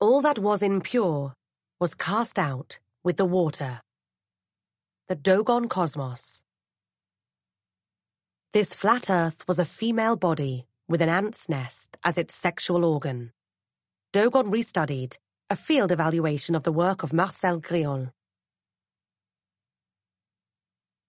All that was impure was cast out with the water. The Dogon Cosmos. This flat earth was a female body with an ant's nest as its sexual organ. Dogon restudied a field evaluation of the work of Marcel Griaule.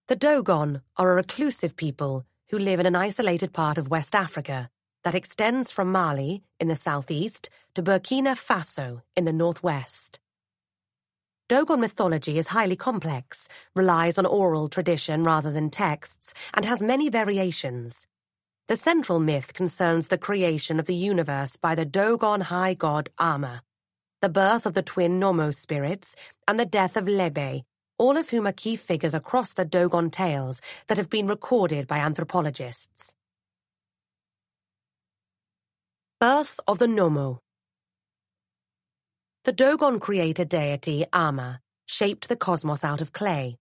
The Dogon are a reclusive people who live in an isolated part of West Africa that extends from Mali in the southeast to Burkina Faso in the northwest. Dogon mythology is highly complex, relies on oral tradition rather than texts, and has many variations. The central myth concerns the creation of the universe by the Dogon high god Ama, the birth of the twin Nomo spirits, and the death of Lebe, all of whom are key figures across the Dogon tales that have been recorded by anthropologists. Birth of the Nomo The Dogon creator deity, Ama, shaped the cosmos out of clay.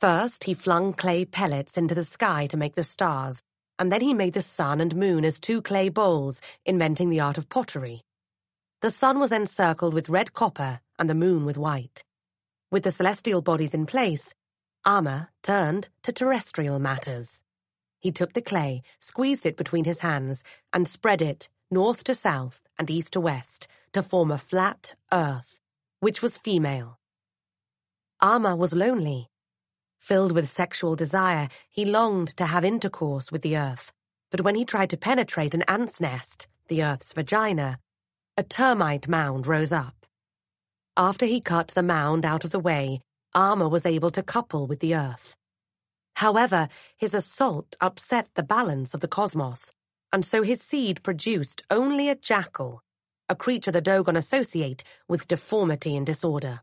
First, he flung clay pellets into the sky to make the stars, and then he made the sun and moon as two clay bowls, inventing the art of pottery. The sun was encircled with red copper and the moon with white. With the celestial bodies in place, Ama turned to terrestrial matters. He took the clay, squeezed it between his hands, and spread it north to south and east to west, to form a flat earth, which was female. Ama was lonely. Filled with sexual desire, he longed to have intercourse with the earth, but when he tried to penetrate an ant's nest, the earth's vagina, a termite mound rose up. After he cut the mound out of the way, Ama was able to couple with the earth. However, his assault upset the balance of the cosmos, and so his seed produced only a jackal, a creature the Dogon associate with deformity and disorder.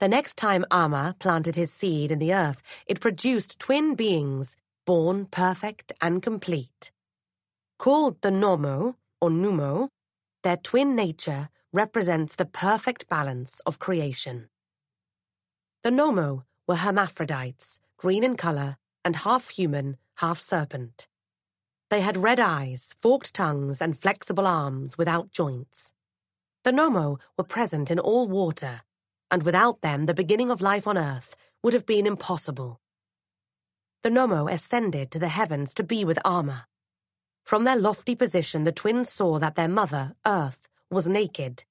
The next time Ama planted his seed in the earth, it produced twin beings, born perfect and complete. Called the Nomo, or Numo, their twin nature represents the perfect balance of creation. The Nomo were hermaphrodites, green in color and half-human, half-serpent. They had red eyes, forked tongues, and flexible arms without joints. The Nomo were present in all water, and without them the beginning of life on Earth would have been impossible. The Nomo ascended to the heavens to be with Amma. From their lofty position, the twins saw that their mother, Earth, was naked.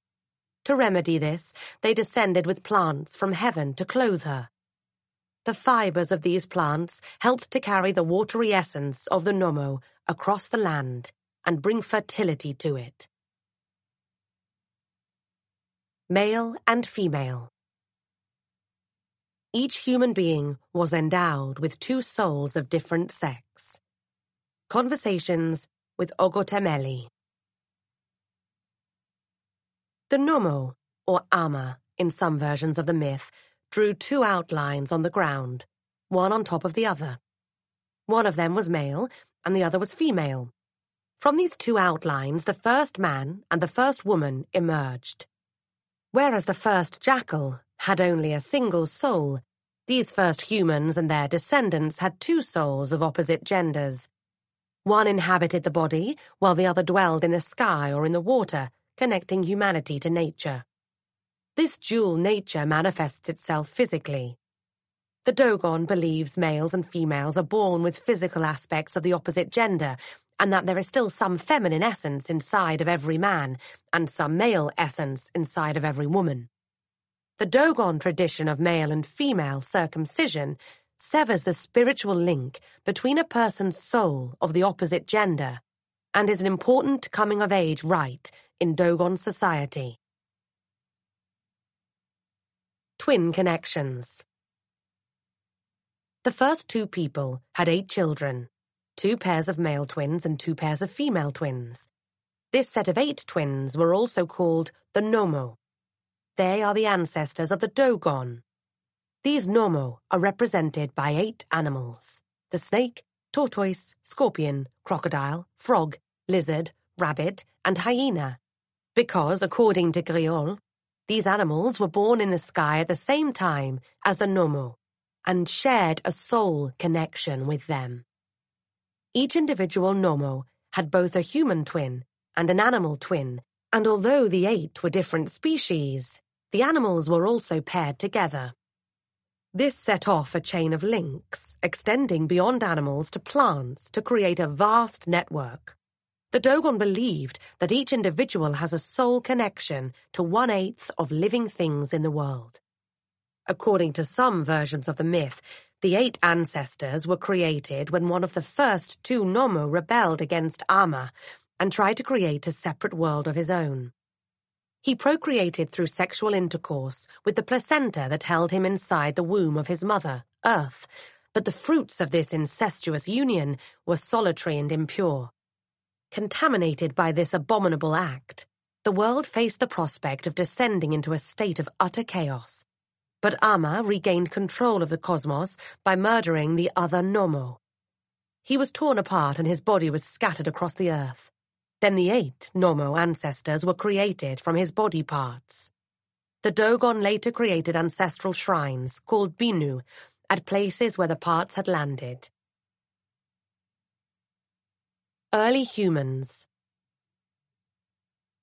To remedy this, they descended with plants from heaven to clothe her. The fibres of these plants helped to carry the watery essence of the Nomo across the land and bring fertility to it. Male and Female Each human being was endowed with two souls of different sex. Conversations with Ogotemmeli The Nomo, or Ama in some versions of the myth, drew two outlines on the ground, one on top of the other. One of them was male, and the other was female. From these two outlines, the first man and the first woman emerged. Whereas the first jackal had only a single soul, these first humans and their descendants had two souls of opposite genders. One inhabited the body, while the other dwelled in the sky or in the water, connecting humanity to nature this dual nature manifests itself physically. The Dogon believes males and females are born with physical aspects of the opposite gender, and that there is still some feminine essence inside of every man, and some male essence inside of every woman. The Dogon tradition of male and female circumcision severs the spiritual link between a person's soul of the opposite gender and is an important coming-of-age rite in Dogon society twin connections. The first two people had eight children two pairs of male twins and two pairs of female twins. This set of eight twins were also called the Nomo. They are the ancestors of the Dogon. These Nomo are represented by eight animals the snake, tortoise, scorpion, crocodile, frog, lizard, rabbit, and hyena. Because, according to Griaule, these animals were born in the sky at the same time as the Nomo and shared a soul connection with them. Each individual Nomo had both a human twin and an animal twin, and although the eight were different species, the animals were also paired together. This set off a chain of links, extending beyond animals to plants to create a vast network. The Dogon believed that each individual has a soul connection to one eighth of living things in the world. According to some versions of the myth, the eight ancestors were created when one of the first two Nomo rebelled against Amma and tried to create a separate world of his own. He procreated through sexual intercourse with the placenta that held him inside the womb of his mother, Earth, but the fruits of this incestuous union were solitary and impure contaminated by this abominable act, the world faced the prospect of descending into a state of utter chaos. But Amma regained control of the cosmos by murdering the other Nomo. He was torn apart and his body was scattered across the earth. Then the eight Nomo ancestors were created from his body parts. The Dogon later created ancestral shrines called Binu at places where the parts had landed. Early Humans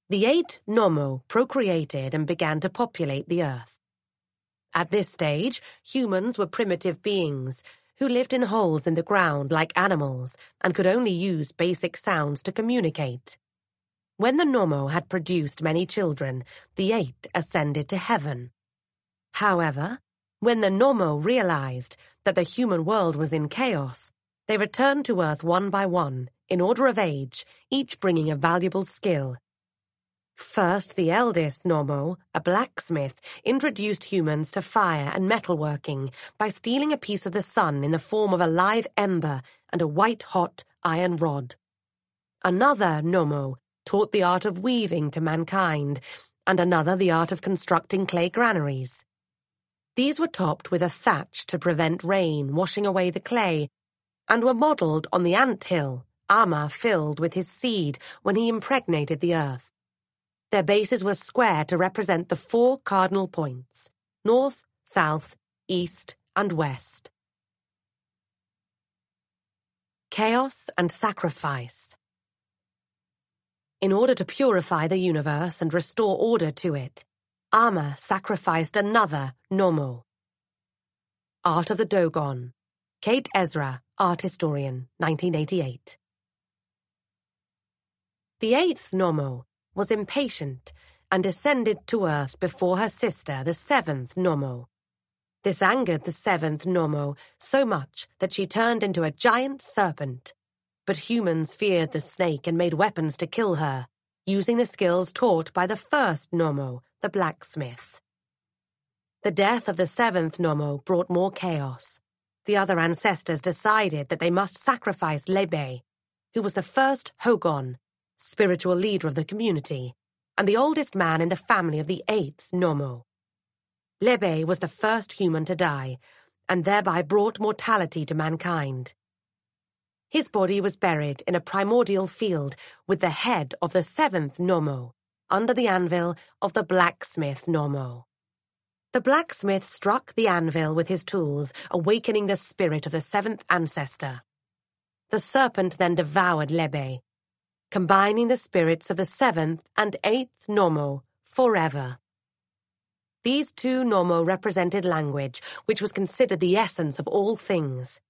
The eight Nomo procreated and began to populate the Earth. At this stage, humans were primitive beings who lived in holes in the ground like animals and could only use basic sounds to communicate. When the Nomo had produced many children, the eight ascended to heaven. However, when the Nomo realized that the human world was in chaos, they returned to Earth one by one in order of age, each bringing a valuable skill. First, the eldest Nomo, a blacksmith, introduced humans to fire and metalworking by stealing a piece of the sun in the form of a live ember and a white hot iron rod. Another Nomo taught the art of weaving to mankind, and another the art of constructing clay granaries. These were topped with a thatch to prevent rain washing away the clay and were modelled on the ant hill Amma filled with his seed when he impregnated the earth. Their bases were square to represent the four cardinal points, north, south, east, and west. Chaos and Sacrifice In order to purify the universe and restore order to it, Ama sacrificed another Nomo. Art of the Dogon Kate Ezra, Art Historian, 1988 the eighth Nomo was impatient and ascended to earth before her sister, the seventh Nomo. This angered the seventh Nomo so much that she turned into a giant serpent. But humans feared the snake and made weapons to kill her, using the skills taught by the first Nomo, the blacksmith. The death of the seventh Nomo brought more chaos. The other ancestors decided that they must sacrifice Lebe, who was the first Hogon spiritual leader of the community, and the oldest man in the family of the eighth Nomo. Lebe was the first human to die, and thereby brought mortality to mankind. His body was buried in a primordial field with the head of the seventh Nomo, under the anvil of the blacksmith Nomo. The blacksmith struck the anvil with his tools, awakening the spirit of the seventh ancestor. The serpent then devoured Lebe, combining the spirits of the seventh and eighth Nomo forever. These two Nomo represented language, which was considered the essence of all things.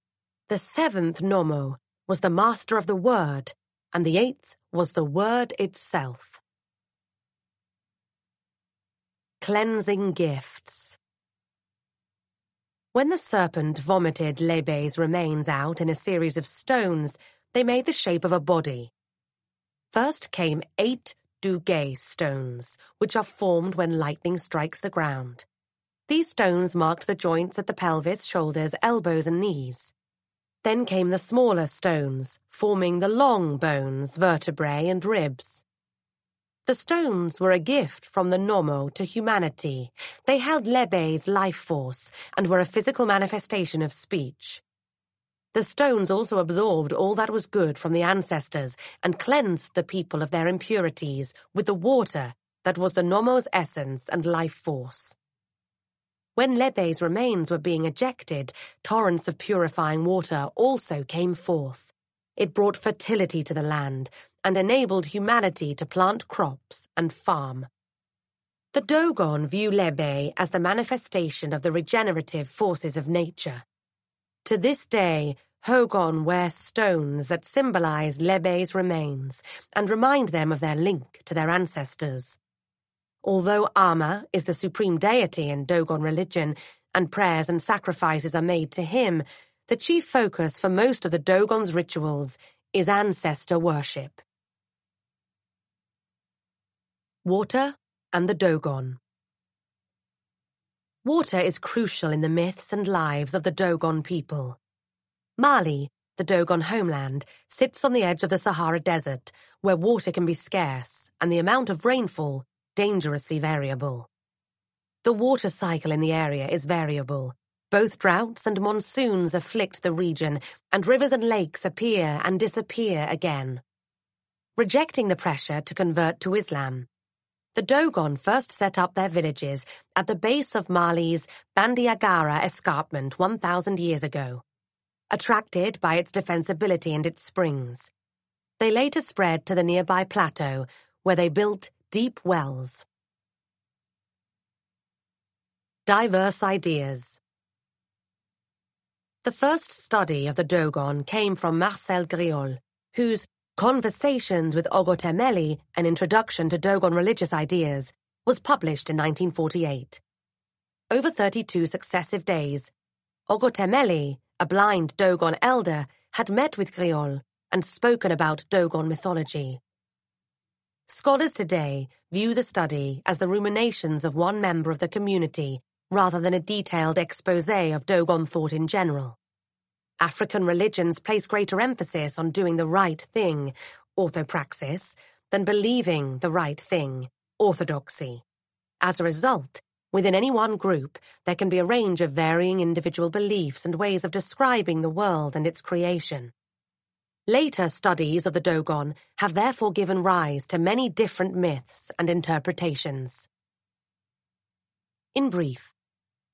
The seventh Nomo was the master of the word, and the eighth was the word itself. Cleansing Gifts When the serpent vomited Lebe's remains out in a series of stones, they made the shape of a body, First came eight Duguay stones, which are formed when lightning strikes the ground. These stones marked the joints at the pelvis, shoulders, elbows, and knees. Then came the smaller stones, forming the long bones, vertebrae, and ribs. The stones were a gift from the Nomo to humanity. They held Lebe's life force and were a physical manifestation of speech. The stones also absorbed all that was good from the ancestors and cleansed the people of their impurities with the water that was the Nomo's essence and life force. When Lebe's remains were being ejected, torrents of purifying water also came forth. It brought fertility to the land and enabled humanity to plant crops and farm. The Dogon view Lebe as the manifestation of the regenerative forces of nature. To this day, Dogon wear stones that symbolize Lebe's remains and remind them of their link to their ancestors. Although Ama is the supreme deity in Dogon religion, and prayers and sacrifices are made to him, the chief focus for most of the Dogon's rituals is ancestor worship. Water and the Dogon Water is crucial in the myths and lives of the Dogon people. Mali, the Dogon homeland, sits on the edge of the Sahara Desert, where water can be scarce and the amount of rainfall dangerously variable. The water cycle in the area is variable. Both droughts and monsoons afflict the region, and rivers and lakes appear and disappear again. Rejecting the pressure to convert to Islam, the Dogon first set up their villages at the base of Mali's Bandiagara escarpment 1,000 years ago, attracted by its defensibility and its springs. They later spread to the nearby plateau, where they built deep wells. Diverse Ideas The first study of the Dogon came from Marcel Griaule, whose Conversations with Ogotemmeli, an introduction to Dogon religious ideas, was published in 1948. Over 32 successive days, Ogotemmeli, a blind Dogon elder, had met with Griaule and spoken about Dogon mythology. Scholars today view the study as the ruminations of one member of the community rather than a detailed expose of Dogon thought in general. African religions place greater emphasis on doing the right thing, orthopraxis, than believing the right thing, orthodoxy. As a result, within any one group, there can be a range of varying individual beliefs and ways of describing the world and its creation. Later studies of the Dogon have therefore given rise to many different myths and interpretations. In brief,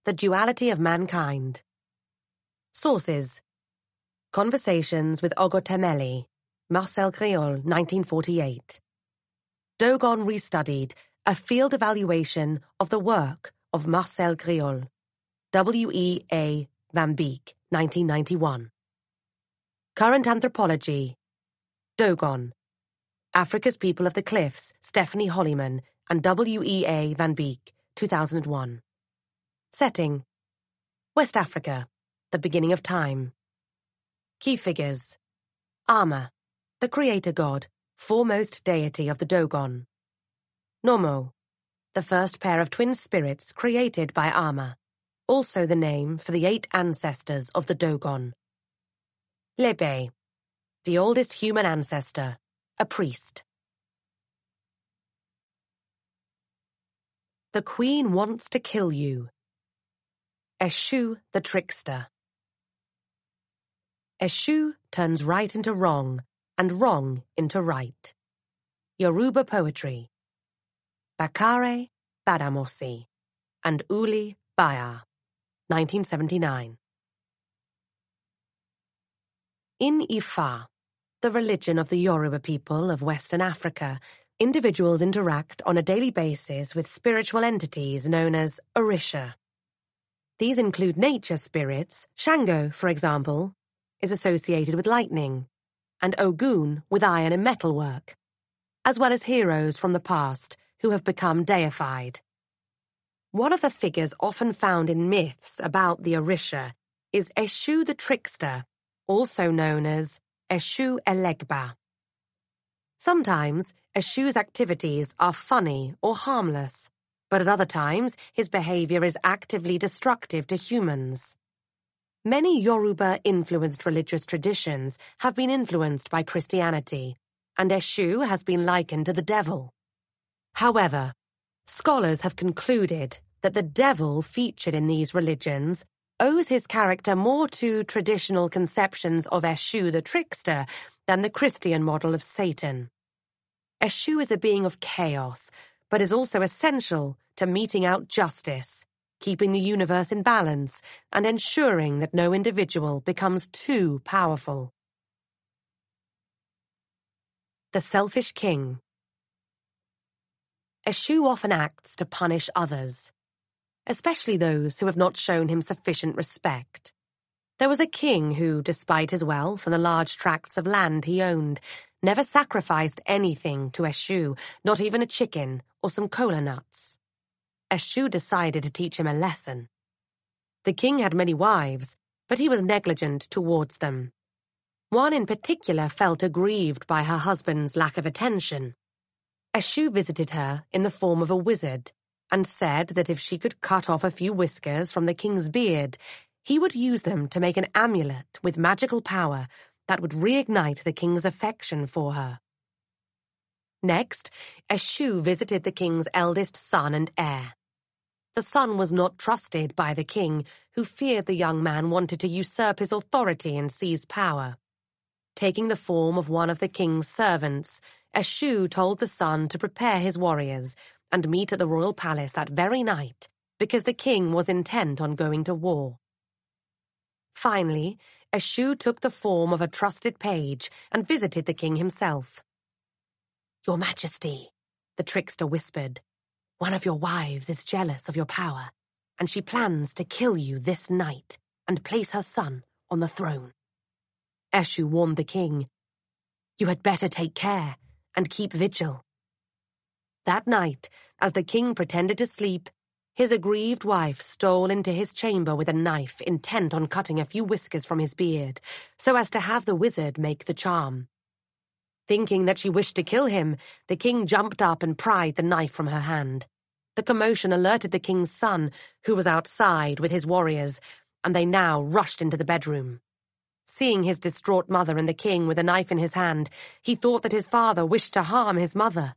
the duality of mankind. Sources Conversations with Ogotemmeli, Marcel Griaule, 1948. Dogon restudied a field evaluation of the work of Marcel Griaule, W. E. A. Van Beek, 1991. Current Anthropology, Dogon, Africa's People of the Cliffs, Stephenie Hollyman and W. E. A. Van Beek, 2001. Setting West Africa, the beginning of time. Key figures. Ama, the creator god, foremost deity of the Dogon. Nomo, the first pair of twin spirits created by Ama, also the name for the eight ancestors of the Dogon. Lebe, the oldest human ancestor, a priest. The queen wants to kill you. Eshu, the trickster. Eshu turns right into wrong, and wrong into right. Yoruba poetry. Bakare Gbadamosi, and Ulli Beier, 1979. In Ifa, the religion of the Yoruba people of Western Africa, individuals interact on a daily basis with spiritual entities known as Orisha. These include nature spirits, Shango, for example, is associated with lightning, and Ogun with iron and metalwork, as well as heroes from the past who have become deified. One of the figures often found in myths about the Orisha is Eshu the Trickster, also known as Eshu Elegba. Sometimes Eshu's activities are funny or harmless, but at other times his behavior is actively destructive to humans. Many Yoruba-influenced religious traditions have been influenced by Christianity, and Eshu has been likened to the devil. However, scholars have concluded that the devil featured in these religions owes his character more to traditional conceptions of Eshu the trickster than the Christian model of Satan. Eshu is a being of chaos, but is also essential to meting out justice keeping the universe in balance and ensuring that no individual becomes too powerful. The Selfish King Eshu often acts to punish others, especially those who have not shown him sufficient respect. There was a king who, despite his wealth and the large tracts of land he owned, never sacrificed anything to Eshu, not even a chicken or some kola nuts. Eshu decided to teach him a lesson. The king had many wives, but he was negligent towards them. One in particular felt aggrieved by her husband's lack of attention. Eshu visited her in the form of a wizard and said that if she could cut off a few whiskers from the king's beard, he would use them to make an amulet with magical power that would reignite the king's affection for her. Next, Eshu visited the king's eldest son and heir. The son was not trusted by the king, who feared the young man wanted to usurp his authority and seize power. Taking the form of one of the king's servants, Eshu told the son to prepare his warriors and meet at the royal palace that very night, because the king was intent on going to war. Finally, Eshu took the form of a trusted page and visited the king himself. Your Majesty, the trickster whispered, one of your wives is jealous of your power, and she plans to kill you this night and place her son on the throne. Eshu warned the king, You had better take care and keep vigil. That night, as the king pretended to sleep, his aggrieved wife stole into his chamber with a knife intent on cutting a few whiskers from his beard so as to have the wizard make the charm. Thinking that she wished to kill him, the king jumped up and pried the knife from her hand. The commotion alerted the king's son, who was outside with his warriors, and they now rushed into the bedroom. Seeing his distraught mother and the king with a knife in his hand, he thought that his father wished to harm his mother.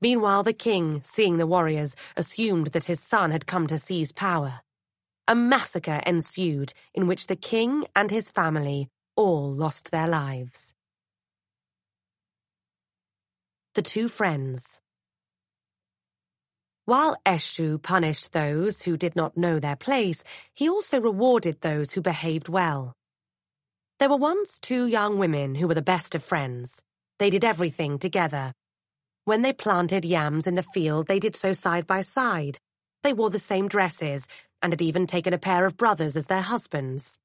Meanwhile, the king, seeing the warriors, assumed that his son had come to seize power. A massacre ensued, in which the king and his family all lost their lives. The Two Friends while Eshu punished those who did not know their place, he also rewarded those who behaved well. There were once two young women who were the best of friends. They did everything together. When they planted yams in the field, they did so side by side. They wore the same dresses and had even taken a pair of brothers as their husbands.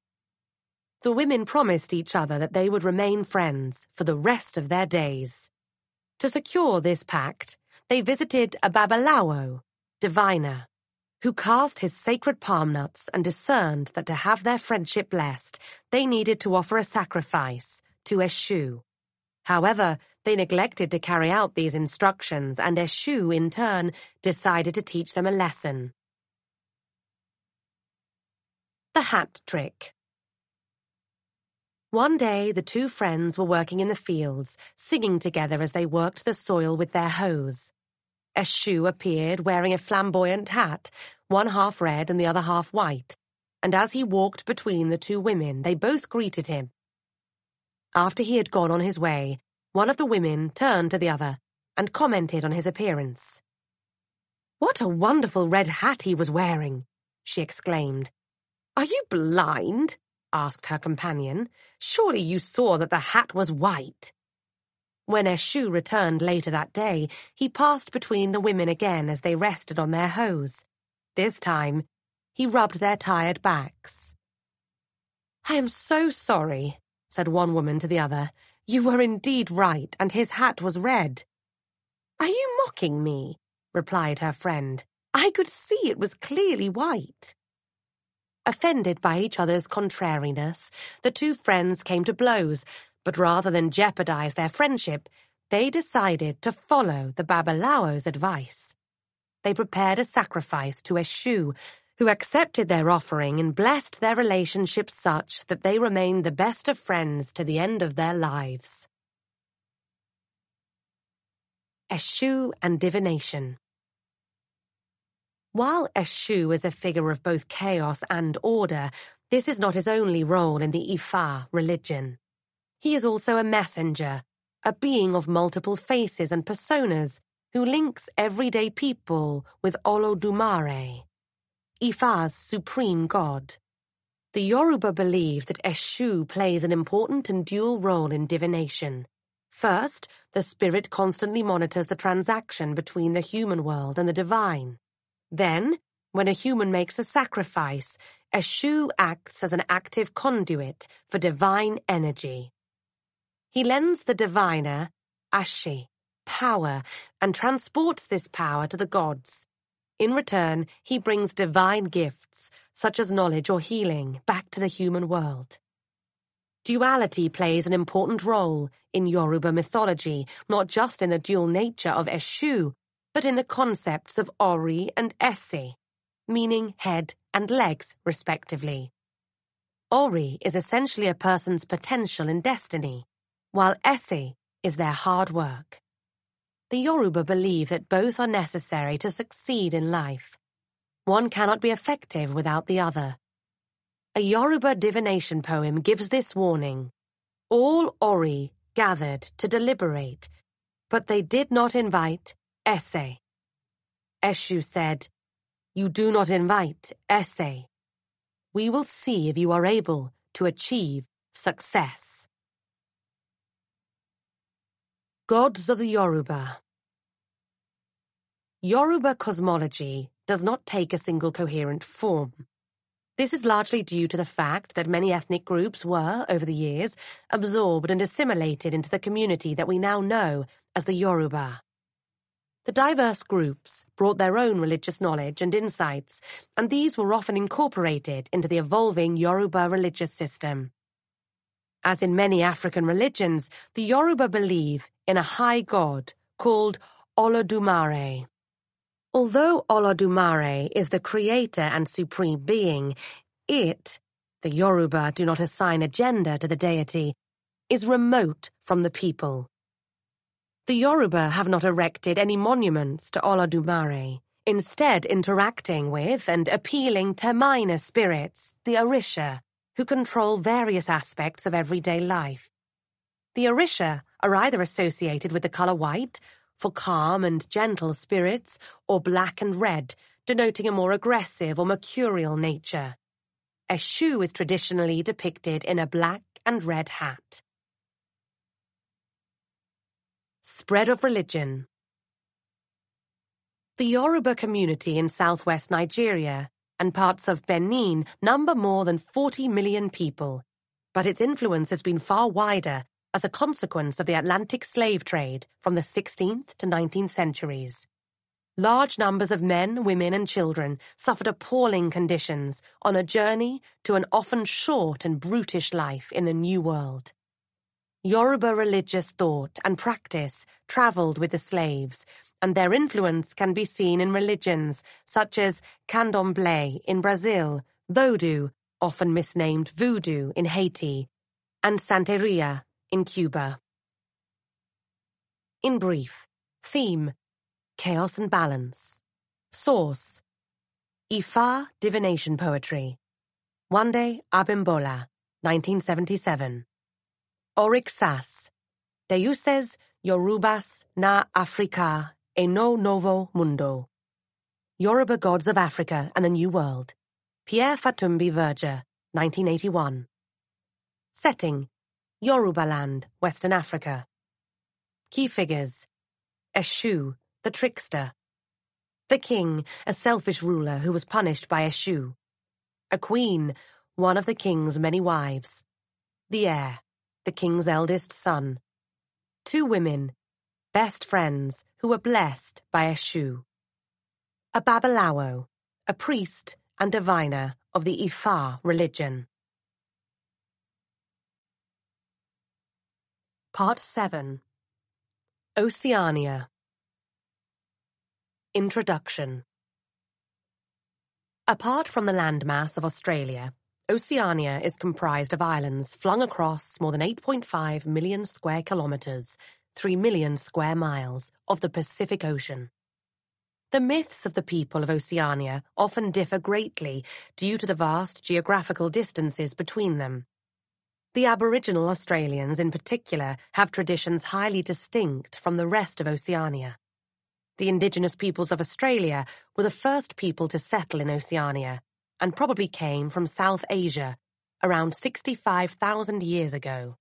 The women promised each other that they would remain friends for the rest of their days. To secure this pact, they visited a babalawo, diviner, who cast his sacred palm nuts and discerned that to have their friendship blessed, they needed to offer a sacrifice to Eshu. However, they neglected to carry out these instructions, and Eshu, in turn, decided to teach them a lesson. The Hat Trick One day, the two friends were working in the fields, singing together as they worked the soil with their hoes. Eshu appeared wearing a flamboyant hat, one half red and the other half white, and as he walked between the two women, they both greeted him. After he had gone on his way, one of the women turned to the other and commented on his appearance. What a wonderful red hat he was wearing! she exclaimed. Are you blind? asked her companion. Surely you saw that the hat was white. When Eshu returned later that day, he passed between the women again as they rested on their hoes. This time, he rubbed their tired backs. "'I am so sorry,' said one woman to the other. "'You were indeed right, and his hat was red.' "'Are you mocking me?' replied her friend. "'I could see it was clearly white.' Offended by each other's contrariness, the two friends came to blows, but rather than jeopardize their friendship, they decided to follow the Babalawo's advice. They prepared a sacrifice to Eshu, who accepted their offering and blessed their relationship such that they remained the best of friends to the end of their lives. Eshu and Divination While Eshu is a figure of both chaos and order, this is not his only role in the Ifa religion. He is also a messenger, a being of multiple faces and personas who links everyday people with Olodumare, Ifa's supreme god. The Yoruba believe that Eshu plays an important and dual role in divination. First, the spirit constantly monitors the transaction between the human world and the divine. Then, when a human makes a sacrifice, Eshu acts as an active conduit for divine energy. He lends the diviner, Ashi, power and transports this power to the gods. In return, he brings divine gifts, such as knowledge or healing, back to the human world. Duality plays an important role in Yoruba mythology, not just in the dual nature of Eshu, but in the concepts of Ori and Ese, meaning head and legs, respectively. Ori is essentially a person's potential and destiny while Ese is their hard work. The Yoruba believe that both are necessary to succeed in life. One cannot be effective without the other. A Yoruba divination poem gives this warning. All Ori gathered to deliberate, but they did not invite Ese. Eshu said, You do not invite Ese. We will see if you are able to achieve success. Gods of the Yoruba Yoruba cosmology does not take a single coherent form. This is largely due to the fact that many ethnic groups were, over the years, absorbed and assimilated into the community that we now know as the Yoruba. The diverse groups brought their own religious knowledge and insights, and these were often incorporated into the evolving Yoruba religious system. As in many African religions, the Yoruba believe in a high god called Olodumare. Although Olodumare is the creator and supreme being, it, the Yoruba do not assign a gender to the deity, is remote from the people. The Yoruba have not erected any monuments to Olodumare, instead interacting with and appealing to minor spirits, the Orisha, who control various aspects of every day life. The Orisha are either associated with the color white for calm and gentle spirits, or black and red, denoting a more aggressive or mercurial nature. Eshu is traditionally depicted in a black and red hat. Spread of religion. The Yoruba community in southwest Nigeria and parts of Benin number more than 40 million people. But its influence has been far wider as a consequence of the Atlantic slave trade from the 16th to 19th centuries. Large numbers of men, women and children suffered appalling conditions on a journey to an often short and brutish life in the New World. Yoruba religious thought and practice traveled with the slaves, and their influence can be seen in religions such as candomblé in Brazil, Vodou, often misnamed voodoo in Haiti, and santeria in Cuba. In brief, theme, chaos and balance. Source, Ifa divination poetry. Wande Abimbola, 1977. Oríxas, Deuses Yorubas na Africa a No Novo Mundo. Yoruba Gods of Africa and the New World. Pierre Fatumbi Verger, 1981. Setting. Yoruba Land, Western Africa. Key figures. Eshu, the trickster. The king, a selfish ruler who was punished by Eshu. A queen, one of the king's many wives. The heir, the king's eldest son. Two women, best friends who were blessed by a Eshu. A Babalawo, a priest and diviner of the Ifa religion. Part 7 Oceania Introduction Apart from the landmass of Australia, Oceania is comprised of islands flung across more than 8.5 million square kilometers 3 million square miles, of the Pacific Ocean. The myths of the people of Oceania often differ greatly due to the vast geographical distances between them. The Aboriginal Australians, in particular, have traditions highly distinct from the rest of Oceania. The indigenous peoples of Australia were the first people to settle in Oceania and probably came from South Asia around 65,000 years ago.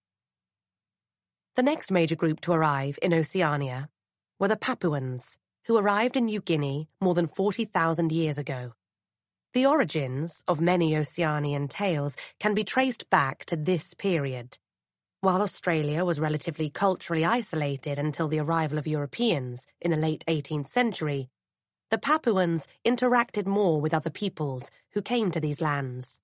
The next major group to arrive in Oceania were the Papuans, who arrived in New Guinea more than 40,000 years ago. The origins of many Oceanian tales can be traced back to this period. While Australia was relatively culturally isolated until the arrival of Europeans in the late 18th century, the Papuans interacted more with other peoples who came to these lands.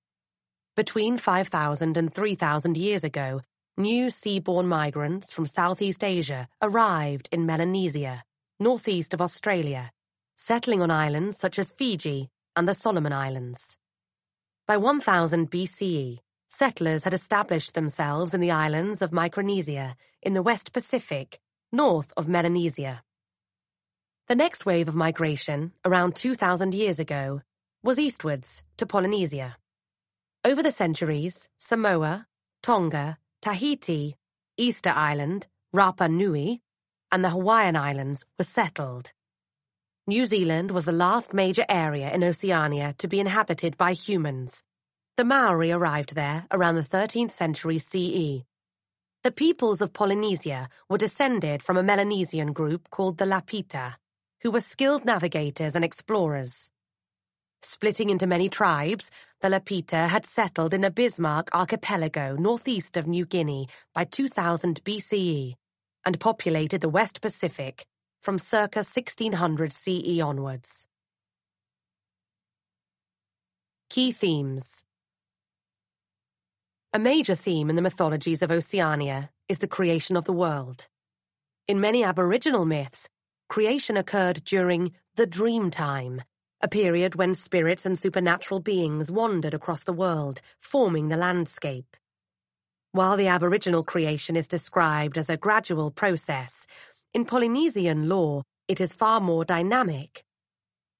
Between 5,000 and 3,000 years ago, new sea-born migrants from Southeast Asia arrived in Melanesia, northeast of Australia, settling on islands such as Fiji and the Solomon Islands. By 1000 BCE, settlers had established themselves in the islands of Micronesia in the West Pacific, north of Melanesia. The next wave of migration, around 2000 years ago, was eastwards to Polynesia. Over the centuries, Samoa, Tonga, Tahiti, Easter Island, Rapa Nui, and the Hawaiian Islands were settled. New Zealand was the last major area in Oceania to be inhabited by humans. The Maori arrived there around the 13th century CE. The peoples of Polynesia were descended from a Melanesian group called the Lapita, who were skilled navigators and explorers. Splitting into many tribes, the Lapita had settled in the Bismarck archipelago northeast of New Guinea by 2000 BCE and populated the West Pacific from circa 1600 CE onwards. Key themes A major theme in the mythologies of Oceania is the creation of the world. In many Aboriginal myths, creation occurred during the dream time, a period when spirits and supernatural beings wandered across the world, forming the landscape. While the aboriginal creation is described as a gradual process, in Polynesian lore it is far more dynamic,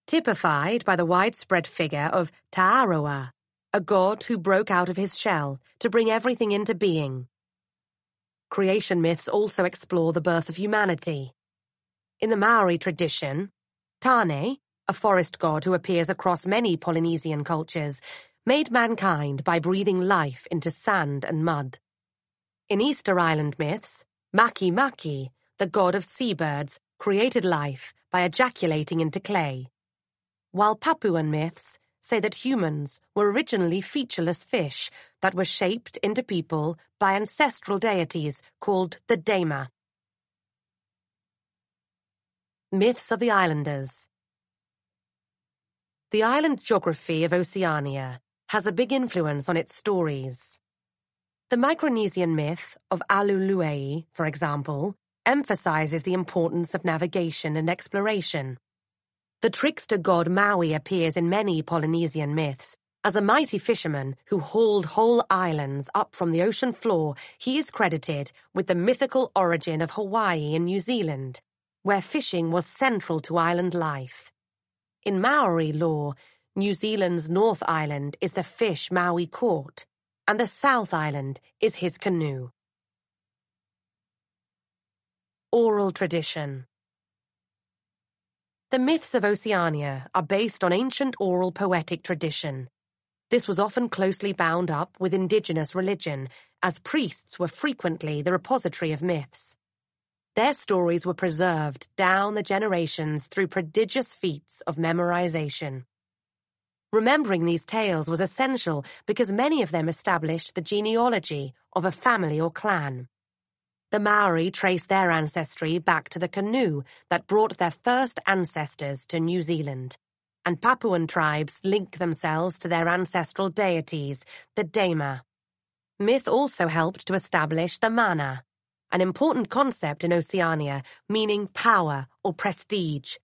typified by the widespread figure of Taaroa, a god who broke out of his shell to bring everything into being. Creation myths also explore the birth of humanity. In the Maori tradition, Tane, a forest god who appears across many Polynesian cultures, made mankind by breathing life into sand and mud. In Easter Island myths, Makemake, the god of seabirds, created life by ejaculating into clay. While Papuan myths say that humans were originally featureless fish that were shaped into people by ancestral deities called the Dema. Myths of the Islanders the island geography of Oceania has a big influence on its stories. The Micronesian myth of Aluluei, for example, emphasizes the importance of navigation and exploration. The trickster god Maui appears in many Polynesian myths. As a mighty fisherman who hauled whole islands up from the ocean floor, he is credited with the mythical origin of Hawaii and New Zealand, where fishing was central to island life. In Maori law, New Zealand's North Island is the fish Maui caught, and the South Island is his canoe. Oral Tradition The myths of Oceania are based on ancient oral poetic tradition. This was often closely bound up with indigenous religion, as priests were frequently the repository of myths their stories were preserved down the generations through prodigious feats of memorization. Remembering these tales was essential because many of them established the genealogy of a family or clan. The Maori traced their ancestry back to the canoe that brought their first ancestors to New Zealand, and Papuan tribes link themselves to their ancestral deities, the Dema. Myth also helped to establish the mana, an important concept in Oceania, meaning power or prestige,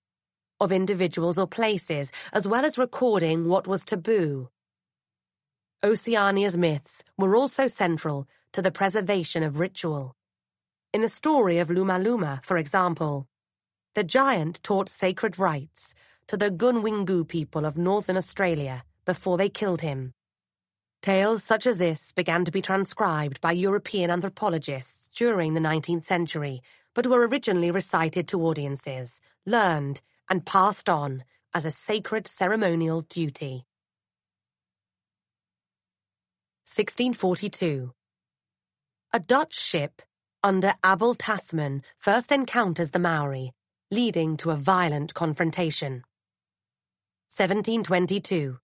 of individuals or places, as well as recording what was taboo. Oceania's myths were also central to the preservation of ritual. In the story of Luma Luma, for example, the giant taught sacred rites to the Gunwingu people of northern Australia before they killed him. Tales such as this began to be transcribed by European anthropologists during the 19th century, but were originally recited to audiences, learned, and passed on as a sacred ceremonial duty. 1642. A Dutch ship under Abel Tasman first encounters the Maori, leading to a violent confrontation. 1722.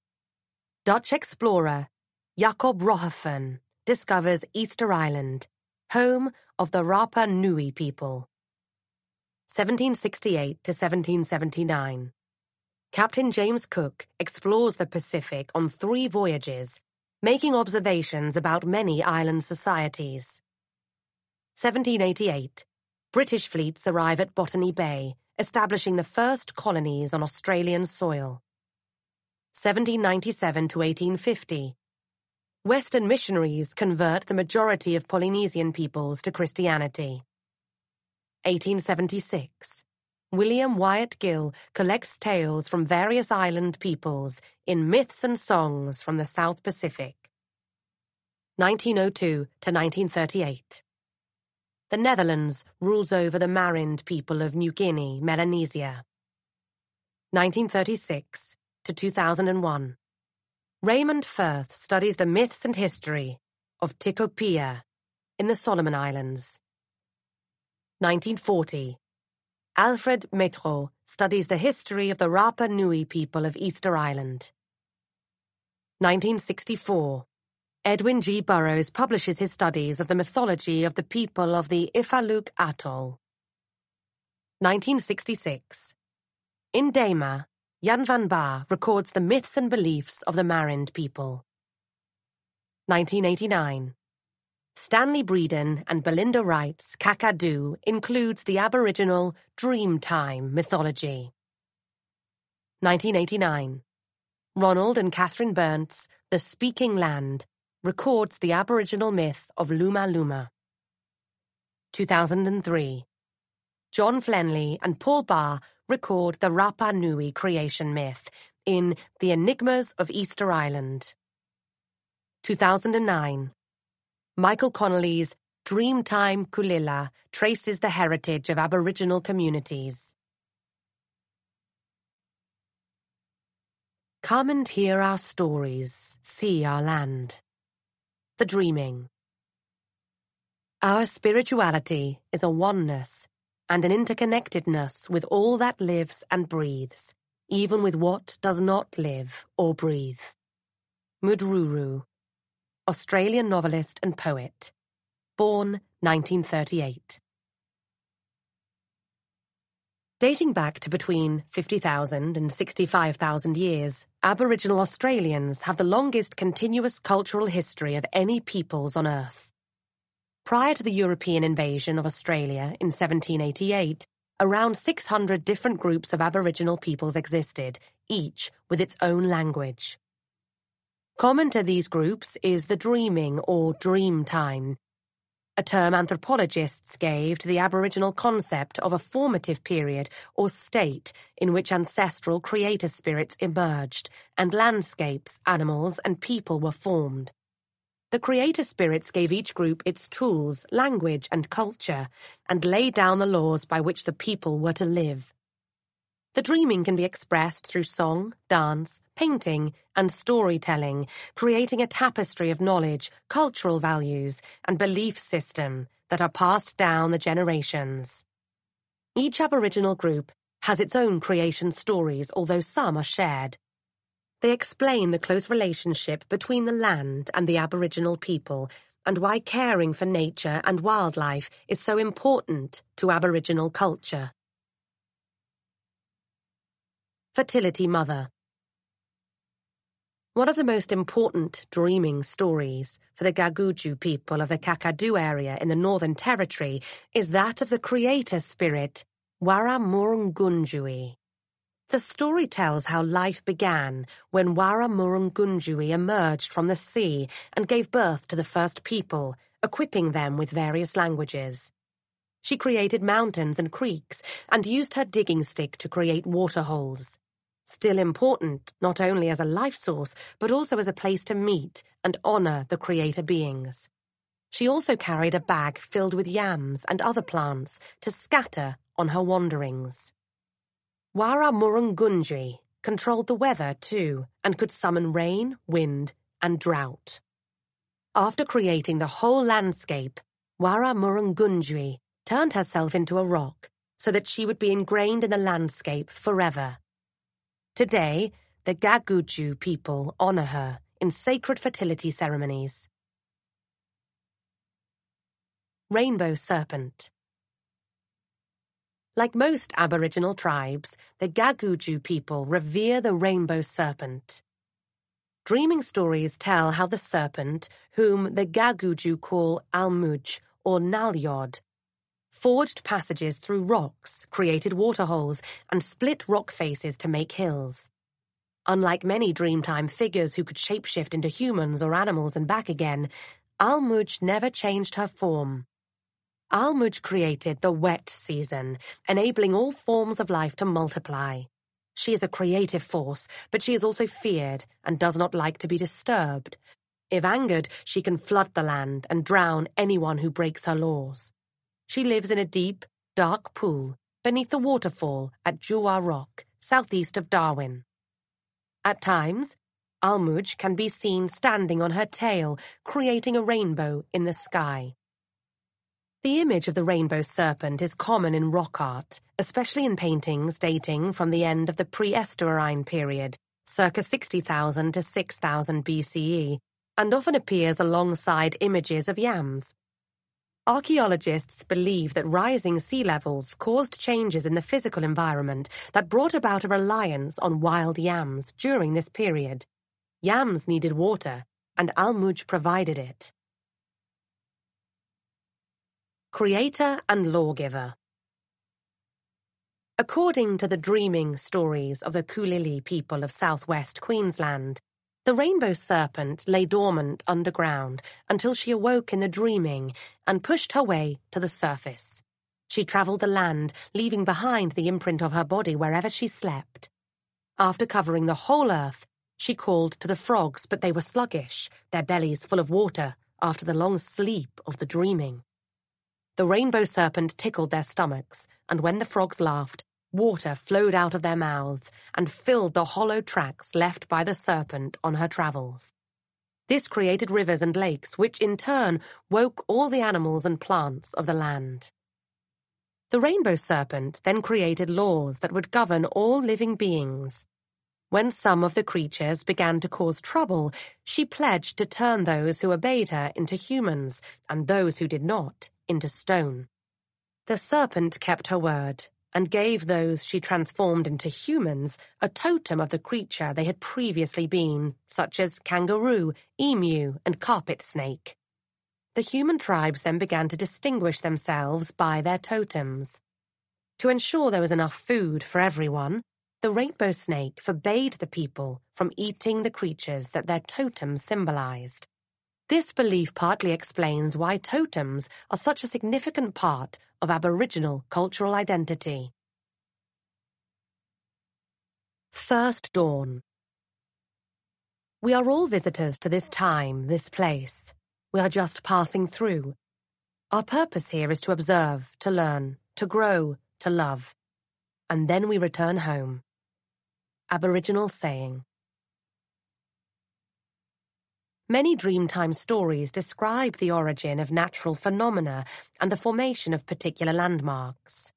Dutch explorer Jacob Roggeveen discovers Easter Island, home of the Rapa Nui people. 1768 to 1779. Captain James Cook explores the Pacific on three voyages, making observations about many island societies. 1788. British fleets arrive at Botany Bay, establishing the first colonies on Australian soil. 1797 to 1850. Western missionaries convert the majority of Polynesian peoples to Christianity. 1876. William Wyatt Gill collects tales from various island peoples in myths and songs from the South Pacific. 1902 to 1938. The Netherlands rules over the Marind people of New Guinea, Melanesia. 1936 to 2001. Raymond Firth studies the myths and history of Tikopia in the Solomon Islands. 1940. Alfred Métraux studies the history of the Rapa Nui people of Easter Island. 1964. Edwin G. Burrows publishes his studies of the mythology of the people of the Ifaluk Atoll. 1966. In Dema, Jan Van Baal records the myths and beliefs of the Marind people. 1989. Stanley Breeden and Belinda Wright's Kakadu includes the Aboriginal Dreamtime mythology. 1989. Ronald and Catherine Berndt's The Speaking Land records the Aboriginal myth of Luma Luma. 2003. John Flenley and Paul Bahn record the Rapa Nui creation myth in The Enigmas of Easter Island. 2009 Michael Connolly's Dreamtime Kulila* traces the heritage of Aboriginal communities. Come and hear our stories, see our land. The Dreaming Our spirituality is a oneness and an interconnectedness with all that lives and breathes, even with what does not live or breathe. Mudrooroo, Australian novelist and poet, born 1938. Dating back to between 50,000 and 65,000 years, Aboriginal Australians have the longest continuous cultural history of any peoples on Earth. Prior to the European invasion of Australia in 1788, around 600 different groups of Aboriginal peoples existed, each with its own language. Common to these groups is the dreaming or dream time, a term anthropologists gave to the Aboriginal concept of a formative period or state in which ancestral creator spirits emerged and landscapes, animals, and people were formed. The creator spirits gave each group its tools, language, and culture, and laid down the laws by which the people were to live. The dreaming can be expressed through song, dance, painting, and storytelling, creating a tapestry of knowledge, cultural values, and belief system that are passed down the generations. Each Aboriginal group has its own creation stories, although some are shared. They explain the close relationship between the land and the Aboriginal people and why caring for nature and wildlife is so important to Aboriginal culture. Fertility Mother One of the most important dreaming stories for the Gaguju people of the Kakadu area in the Northern Territory is that of the creator spirit Waramurungunjui. The story tells how life began when waramurungunjui emerged from the sea and gave birth to the first people, equipping them with various languages. She created mountains and creeks and used her digging stick to create waterholes. Still important, not only as a life source, but also as a place to meet and honor the creator beings. She also carried a bag filled with yams and other plants to scatter on her wanderings. Wara controlled the weather too and could summon rain, wind, and drought. After creating the whole landscape, Wara turned herself into a rock so that she would be ingrained in the landscape forever. Today, the Gaguju people honor her in sacred fertility ceremonies. Rainbow Serpent like most Aboriginal tribes, the Gaguju people revere the rainbow serpent. Dreaming stories tell how the serpent, whom the Gaguju call Almuj or Nalyod, forged passages through rocks, created waterholes, and split rock faces to make hills. Unlike many Dreamtime figures who could shapeshift into humans or animals and back again, Almuj never changed her form. Almuj created the wet season, enabling all forms of life to multiply. She is a creative force, but she is also feared and does not like to be disturbed. If angered, she can flood the land and drown anyone who breaks her laws. She lives in a deep, dark pool beneath the waterfall at Juwa Rock, southeast of Darwin. At times, Almuj can be seen standing on her tail, creating a rainbow in the sky. The image of the rainbow serpent is common in rock art, especially in paintings dating from the end of the pre-Estuarine period, circa 60,000 to 6000 BCE, and often appears alongside images of yams. Archaeologists believe that rising sea levels caused changes in the physical environment that brought about a reliance on wild yams during this period. Yams needed water, and Almuj provided it creator and lawgiver. According to the dreaming stories of the Kulili people of southwest Queensland, the rainbow serpent lay dormant underground until she awoke in the dreaming and pushed her way to the surface. She travelled the land, leaving behind the imprint of her body wherever she slept. After covering the whole earth, she called to the frogs, but they were sluggish, their bellies full of water after the long sleep of the dreaming. The rainbow serpent tickled their stomachs, and when the frogs laughed, water flowed out of their mouths and filled the hollow tracks left by the serpent on her travels. This created rivers and lakes, which in turn woke all the animals and plants of the land. The rainbow serpent then created laws that would govern all living beings, when some of the creatures began to cause trouble, she pledged to turn those who obeyed her into humans and those who did not into stone. The serpent kept her word and gave those she transformed into humans a totem of the creature they had previously been, such as kangaroo, emu, and carpet snake. The human tribes then began to distinguish themselves by their totems. To ensure there was enough food for everyone, the rainbow snake forbade the people from eating the creatures that their totems symbolized. This belief partly explains why totems are such a significant part of Aboriginal cultural identity. First Dawn We are all visitors to this time, this place. We are just passing through. Our purpose here is to observe, to learn, to grow, to love. And then we return home. Aboriginal saying. Many dreamtime stories describe the origin of natural phenomena and the formation of particular landmarks.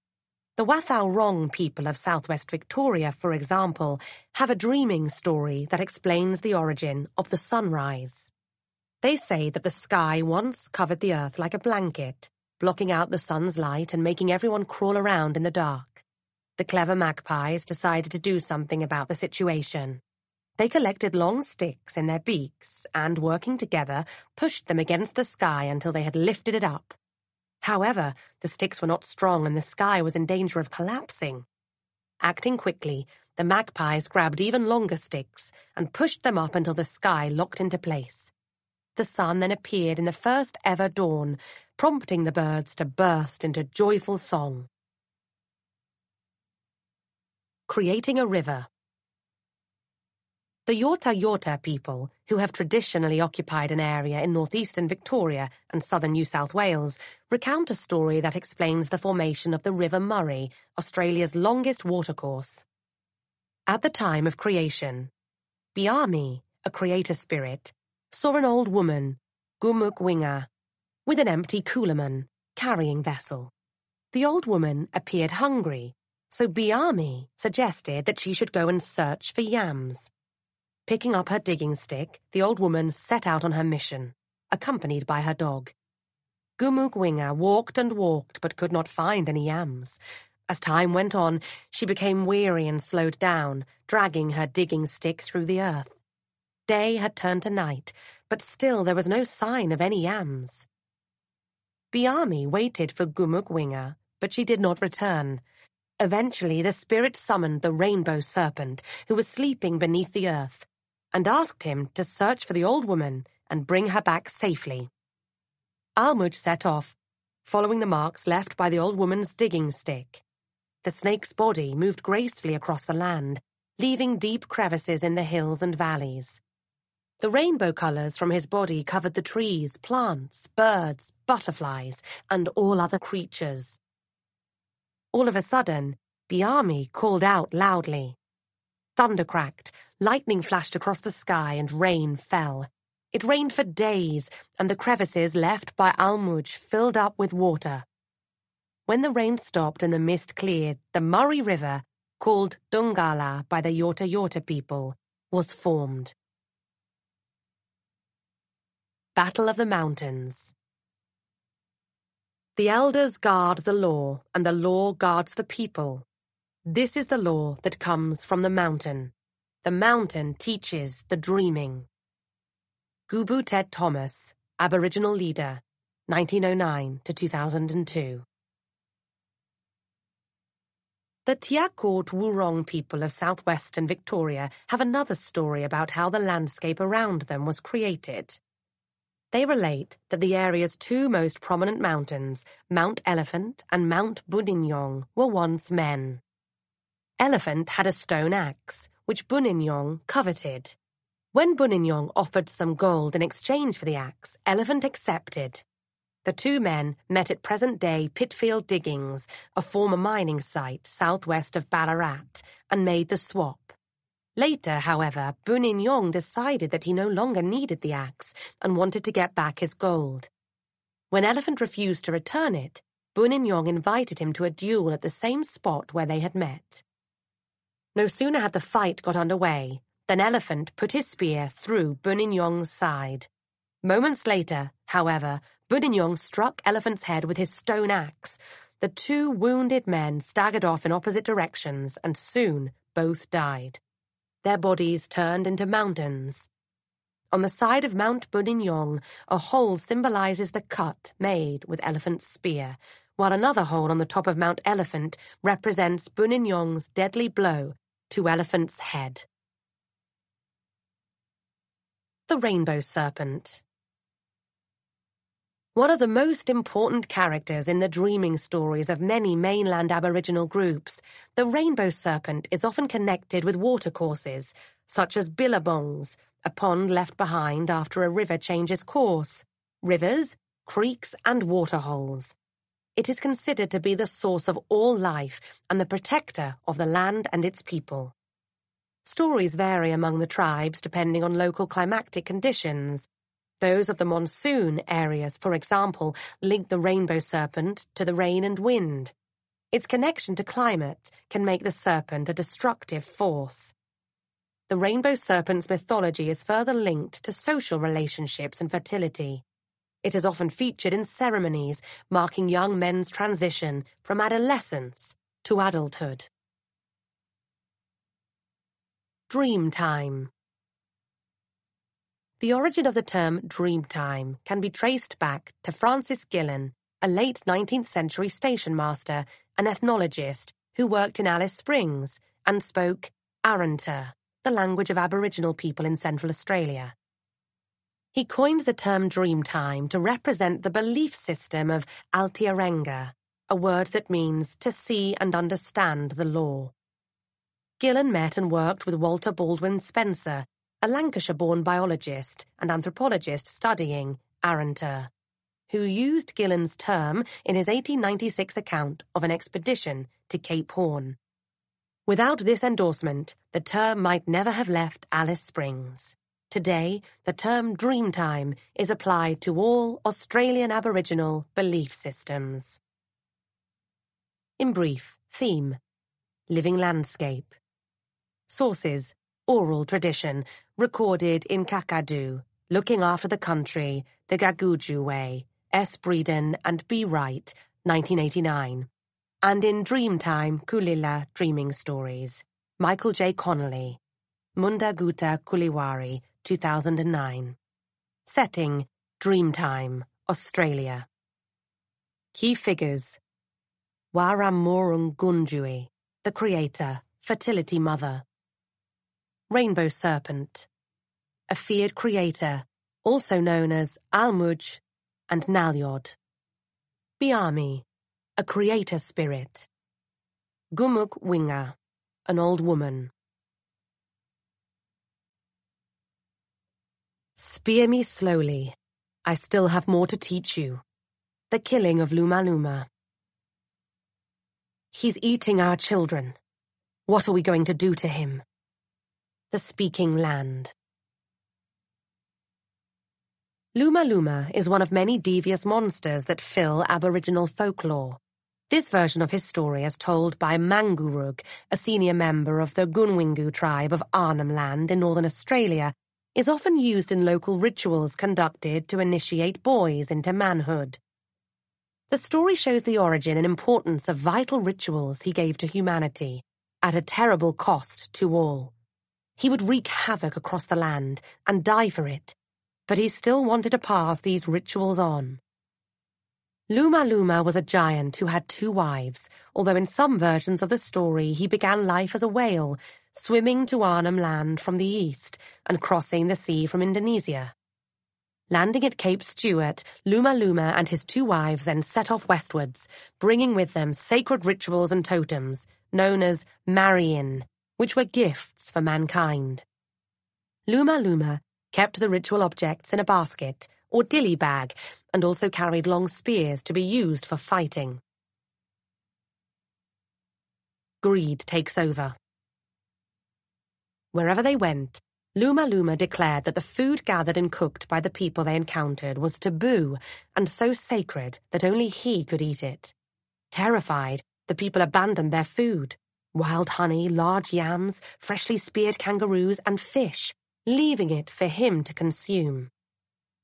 The Wathaurong people of southwest Victoria, for example, have a dreaming story that explains the origin of the sunrise. They say that the sky once covered the earth like a blanket, blocking out the sun's light and making everyone crawl around in the dark the clever magpies decided to do something about the situation. They collected long sticks in their beaks and, working together, pushed them against the sky until they had lifted it up. However, the sticks were not strong and the sky was in danger of collapsing. Acting quickly, the magpies grabbed even longer sticks and pushed them up until the sky locked into place. The sun then appeared in the first ever dawn, prompting the birds to burst into joyful song creating a river. The Yorta Yorta people, who have traditionally occupied an area in northeastern Victoria and southern New South Wales, recount a story that explains the formation of the River Murray, Australia's longest watercourse. At the time of creation, Biami, a creator spirit, saw an old woman, Gumuk Winga, with an empty coolamon, carrying vessel. The old woman appeared hungry so Biarmi suggested that she should go and search for yams. Picking up her digging stick, the old woman set out on her mission, accompanied by her dog. Gumuk Winga walked and walked but could not find any yams. As time went on, she became weary and slowed down, dragging her digging stick through the earth. Day had turned to night, but still there was no sign of any yams. Biarmi waited for Gumuk Winga, but she did not return, Eventually, the spirit summoned the rainbow serpent, who was sleeping beneath the earth, and asked him to search for the old woman and bring her back safely. Almuj set off, following the marks left by the old woman's digging stick. The snake's body moved gracefully across the land, leaving deep crevices in the hills and valleys. The rainbow colors from his body covered the trees, plants, birds, butterflies, and all other creatures all of a sudden, Biami called out loudly. Thunder cracked, lightning flashed across the sky, and rain fell. It rained for days, and the crevices left by Almuj filled up with water. When the rain stopped and the mist cleared, the Murray River, called Dungala by the Yorta Yorta people, was formed. Battle of the Mountains the elders guard the law, and the law guards the people. This is the law that comes from the mountain. The mountain teaches the dreaming. Guboo Ted Thomas, Aboriginal Leader, 1909 to 2002. The Djargurd Wurrung people of southwestern Victoria have another story about how the landscape around them was created. They relate that the area's two most prominent mountains, Mount Elephant and Mount Buninyong, were once men. Elephant had a stone axe, which Buninyong coveted. When Buninyong offered some gold in exchange for the axe, Elephant accepted. The two men met at present day Pitfield Diggings, a former mining site southwest of Ballarat, and made the swap. Later, however, Buninyong decided that he no longer needed the axe and wanted to get back his gold. When Elephant refused to return it, Buninyong invited him to a duel at the same spot where they had met. No sooner had the fight got underway than Elephant put his spear through Buninyong's side. Moments later, however, Buninyong struck Elephant's head with his stone axe. The two wounded men staggered off in opposite directions and soon both died their bodies turned into mountains. On the side of Mount Buninyong, a hole symbolizes the cut made with elephant's spear, while another hole on the top of Mount Elephant represents Buninyong's deadly blow to elephant's head. The Rainbow Serpent one of the most important characters in the dreaming stories of many mainland Aboriginal groups, the rainbow serpent is often connected with watercourses, such as billabongs, a pond left behind after a river changes course, rivers, creeks, and waterholes. It is considered to be the source of all life and the protector of the land and its people. Stories vary among the tribes depending on local climatic conditions. Those of the monsoon areas, for example, link the rainbow serpent to the rain and wind. Its connection to climate can make the serpent a destructive force. The rainbow serpent's mythology is further linked to social relationships and fertility. It is often featured in ceremonies marking young men's transition from adolescence to adulthood. Dream time. The origin of the term "dreamtime" can be traced back to Francis Gillen, a late 19th century station master and ethnologist who worked in Alice Springs and spoke Arrernte, the language of Aboriginal people in Central Australia. He coined the term "dreamtime" to represent the belief system of Altiarenga, a word that means to see and understand the law. Gillen met and worked with Walter Baldwin Spencer a Lancashire born biologist and anthropologist studying Arrernte, who used Gillen's term in his 1896 account of an expedition to Cape Horn. Without this endorsement, the term might never have left Alice Springs. Today, the term Dreamtime is applied to all Australian Aboriginal belief systems. In brief, theme Living Landscape. Sources oral tradition recorded in Kakadu, looking after the country the Gaguju way, S. Breeden and B. Wright, 1989, and in Dreamtime Kulila Dreaming Stories, Michael J. Connolly, Mundaguta Kuliwari, 2009. Setting Dreamtime, Australia. Key figures Waramurungunjui, the creator, fertility mother rainbow serpent, a feared creator, also known as Almuj and Nalyod. Biarmi, a creator spirit. Gumuk Winga, an old woman. Spear me slowly. I still have more to teach you. The killing of Luma Luma. He's eating our children. What are we going to do to him? the speaking land. Luma Luma is one of many devious monsters that fill Aboriginal folklore. This version of his story as told by Mangurug, a senior member of the Gunwingu tribe of Arnhem Land in northern Australia, is often used in local rituals conducted to initiate boys into manhood. The story shows the origin and importance of vital rituals he gave to humanity, at a terrible cost to all. He would wreak havoc across the land and die for it, but he still wanted to pass these rituals on. Luma Luma was a giant who had two wives, although in some versions of the story he began life as a whale, swimming to Arnhem Land from the east and crossing the sea from Indonesia. Landing at Cape Stewart, Luma Luma and his two wives then set off westwards, bringing with them sacred rituals and totems, known as Marian, which were gifts for mankind. Luma Luma kept the ritual objects in a basket or dilly bag, and also carried long spears to be used for fighting. Greed takes over. wherever they went, Luma Luma declared that the food gathered and cooked by the people they encountered was taboo and so sacred that only he could eat it. Terrified, the people abandoned their food, wild honey, large yams, freshly speared kangaroos, and fish, leaving it for him to consume.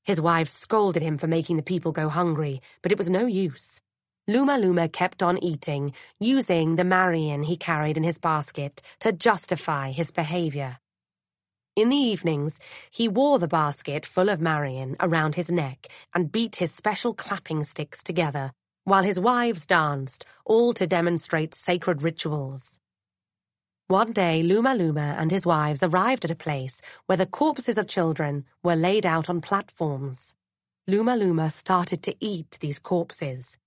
His wives scolded him for making the people go hungry, but it was no use. Luma Luma kept on eating, using the marion he carried in his basket to justify his behavior. In the evenings, he wore the basket full of marion around his neck and beat his special clapping sticks together while his wives danced, all to demonstrate sacred rituals. One day, Luma Luma and his wives arrived at a place where the corpses of children were laid out on platforms. Luma Luma started to eat these corpses.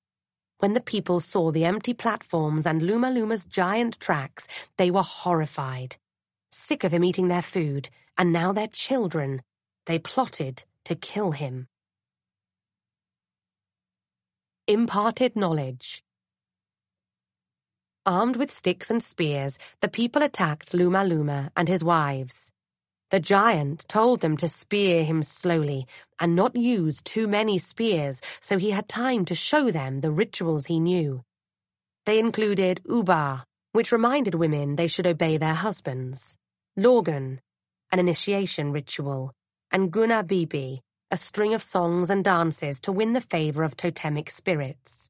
When the people saw the empty platforms and Luma Luma's giant tracks, they were horrified. Sick of him eating their food, and now their children, they plotted to kill him imparted knowledge. Armed with sticks and spears, the people attacked Luma Luma and his wives. The giant told them to spear him slowly and not use too many spears so he had time to show them the rituals he knew. They included Uba, which reminded women they should obey their husbands, Lorgan, an initiation ritual, and Gunabibi, a string of songs and dances to win the favor of totemic spirits.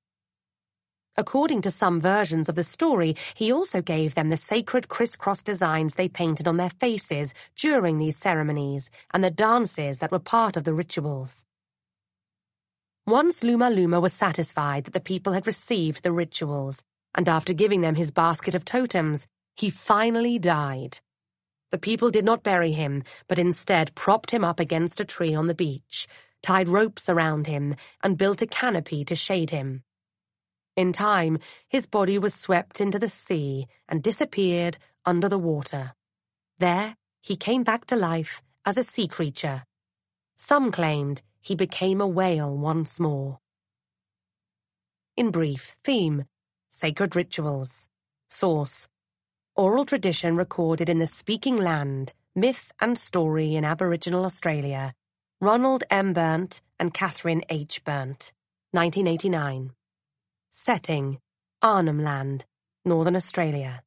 According to some versions of the story, he also gave them the sacred crisscross designs they painted on their faces during these ceremonies and the dances that were part of the rituals. Once Luma Luma was satisfied that the people had received the rituals, and after giving them his basket of totems, he finally died. The people did not bury him, but instead propped him up against a tree on the beach, tied ropes around him, and built a canopy to shade him. In time, his body was swept into the sea and disappeared under the water. There, he came back to life as a sea creature. Some claimed he became a whale once more. In brief, theme Sacred Rituals. Source oral tradition recorded in the speaking land, myth and story in Aboriginal Australia. Ronald M. Berndt and Catherine H. Berndt, 1989. Setting Arnhem Land, Northern Australia.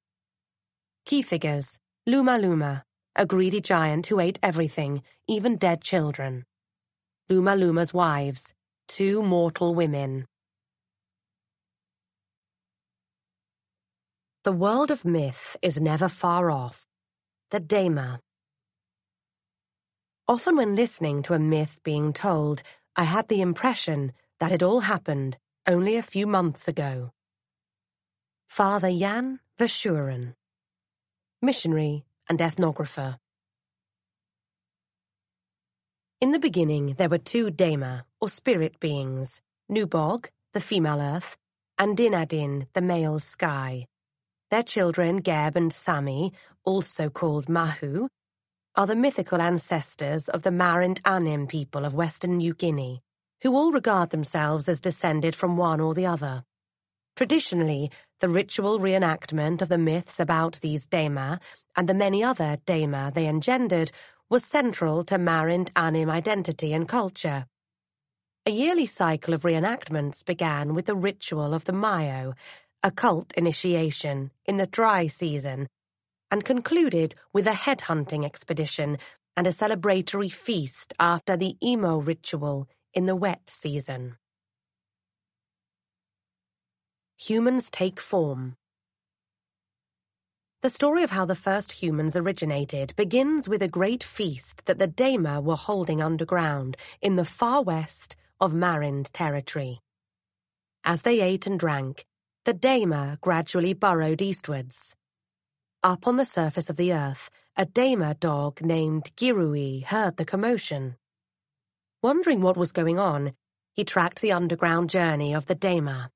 Key figures Luma Luma, a greedy giant who ate everything, even dead children. Luma Luma's wives, two mortal women. The world of myth is never far off. The Dema. Often when listening to a myth being told, I had the impression that it all happened only a few months ago. Father Jan Verschueren Missionary and Ethnographer In the beginning, there were two Dema, or spirit beings, Nubog, the female earth, and Dinadin, the male sky. Their children, Geb and Sami, also called Mahu, are the mythical ancestors of the Marind Anim people of western New Guinea, who all regard themselves as descended from one or the other. Traditionally, the ritual reenactment of the myths about these Dema and the many other Dema they engendered was central to Marind Anim identity and culture. A yearly cycle of reenactments began with the ritual of the Mayo, a cult initiation in the dry season, and concluded with a headhunting expedition and a celebratory feast after the emo ritual in the wet season. Humans Take Form The story of how the first humans originated begins with a great feast that the Dema were holding underground in the far west of Marind territory. As they ate and drank, the Dema gradually burrowed eastwards. Up on the surface of the earth, a Dema dog named Girui heard the commotion. Wondering what was going on, he tracked the underground journey of the Dema.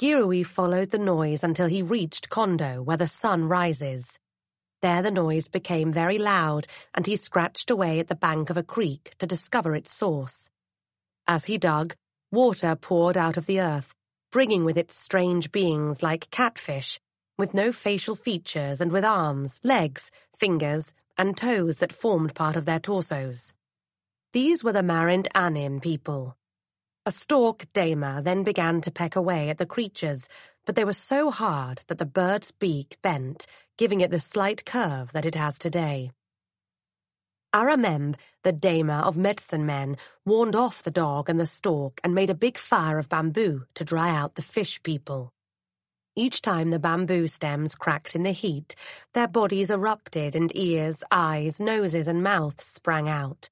Girui followed the noise until he reached Kondo, where the sun rises. There the noise became very loud, and he scratched away at the bank of a creek to discover its source. As he dug, water poured out of the earth, bringing with it strange beings like catfish, with no facial features and with arms, legs, fingers, and toes that formed part of their torsos. These were the Marind Anim people. A stork, dema then began to peck away at the creatures, but they were so hard that the bird's beak bent, giving it the slight curve that it has today. Aramemb, the Dema of medicine men, warned off the dog and the stork and made a big fire of bamboo to dry out the fish people. Each time the bamboo stems cracked in the heat, their bodies erupted and ears, eyes, noses, and mouths sprang out.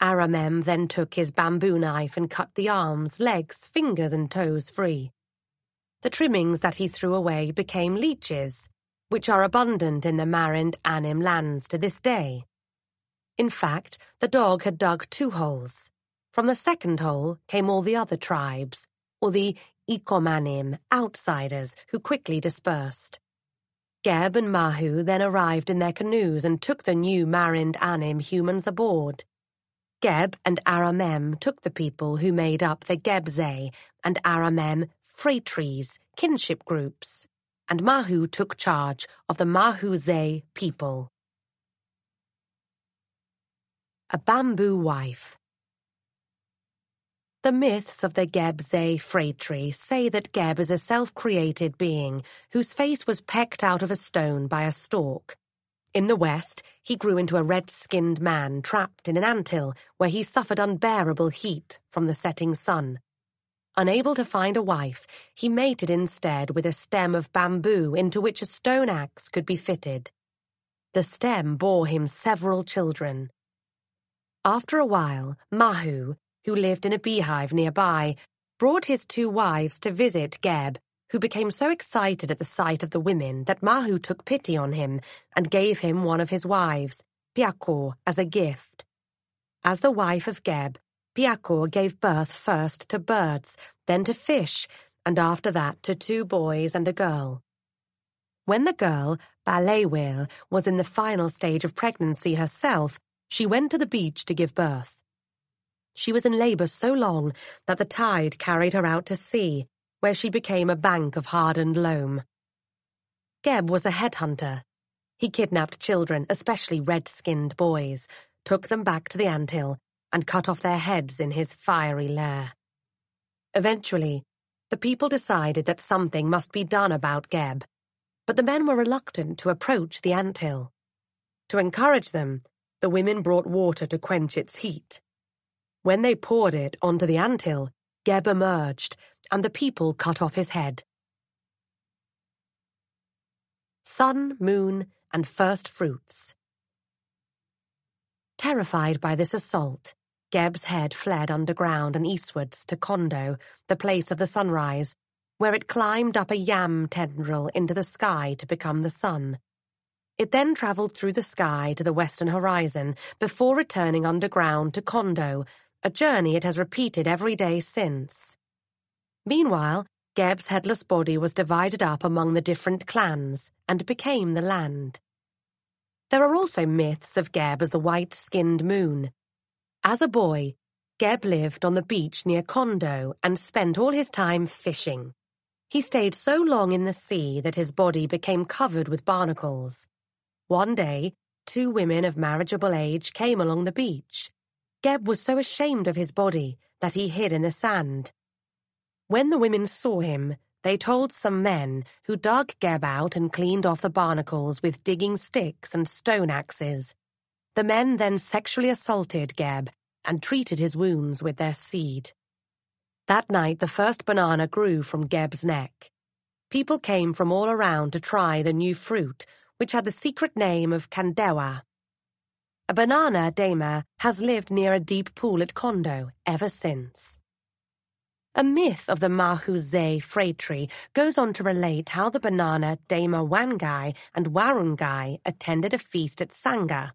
Aramemb then took his bamboo knife and cut the arms, legs, fingers, and toes free. The trimmings that he threw away became leeches, which are abundant in the Marind Anim lands to this day. In fact, the dog had dug two holes. From the second hole came all the other tribes, or the Ikomanim, outsiders, who quickly dispersed. Geb and Mahu then arrived in their canoes and took the new Marind Anim humans aboard. Geb and Aramemb took the people who made up the Gebze and Aramemb phratries, kinship groups, and Mahu took charge of the Mahuze people. A Bamboo Wife The myths of the Gebze Phratry say that Geb is a self-created being whose face was pecked out of a stone by a stork. In the West, he grew into a red-skinned man trapped in an ant hill where he suffered unbearable heat from the setting sun. Unable to find a wife, he mated instead with a stem of bamboo into which a stone axe could be fitted. The stem bore him several children. After a while, Mahu, who lived in a beehive nearby, brought his two wives to visit Geb, who became so excited at the sight of the women that Mahu took pity on him and gave him one of his wives, Piakor, as a gift. As the wife of Geb, Piakor gave birth first to birds, then to fish, and after that to two boys and a girl. When the girl, Balewil, was in the final stage of pregnancy herself, she went to the beach to give birth. She was in labor so long that the tide carried her out to sea, where she became a bank of hardened loam. Geb was a headhunter. He kidnapped children, especially red-skinned boys, took them back to the ant hill, and cut off their heads in his fiery lair. Eventually, the people decided that something must be done about Geb, but the men were reluctant to approach the ant hill. To encourage them, the women brought water to quench its heat. When they poured it onto the anthill, Geb emerged, and the people cut off his head. Sun, Moon, and First Fruits Terrified by this assault, Geb's head fled underground and eastwards to Kondo, the place of the sunrise, where it climbed up a yam tendril into the sky to become the sun. It then travelled through the sky to the western horizon before returning underground to Kondo, a journey it has repeated every day since. Meanwhile, Geb's headless body was divided up among the different clans and became the land. There are also myths of Geb as the white skinned moon. As a boy, Geb lived on the beach near Kondo and spent all his time fishing. He stayed so long in the sea that his body became covered with barnacles. One day, two women of marriageable age came along the beach. Geb was so ashamed of his body that he hid in the sand. When the women saw him, they told some men who dug Geb out and cleaned off the barnacles with digging sticks and stone axes. The men then sexually assaulted Geb and treated his wounds with their seed. That night, the first banana grew from Geb's neck. People came from all around to try the new fruit, which had the secret name of Kandewa, a banana بنانا has lived near a deep pool at Kondo ever since. A myth of the Mahuze phratry goes on to relate how the banana Dema Wangai and Warungai attended a feast at Sangha.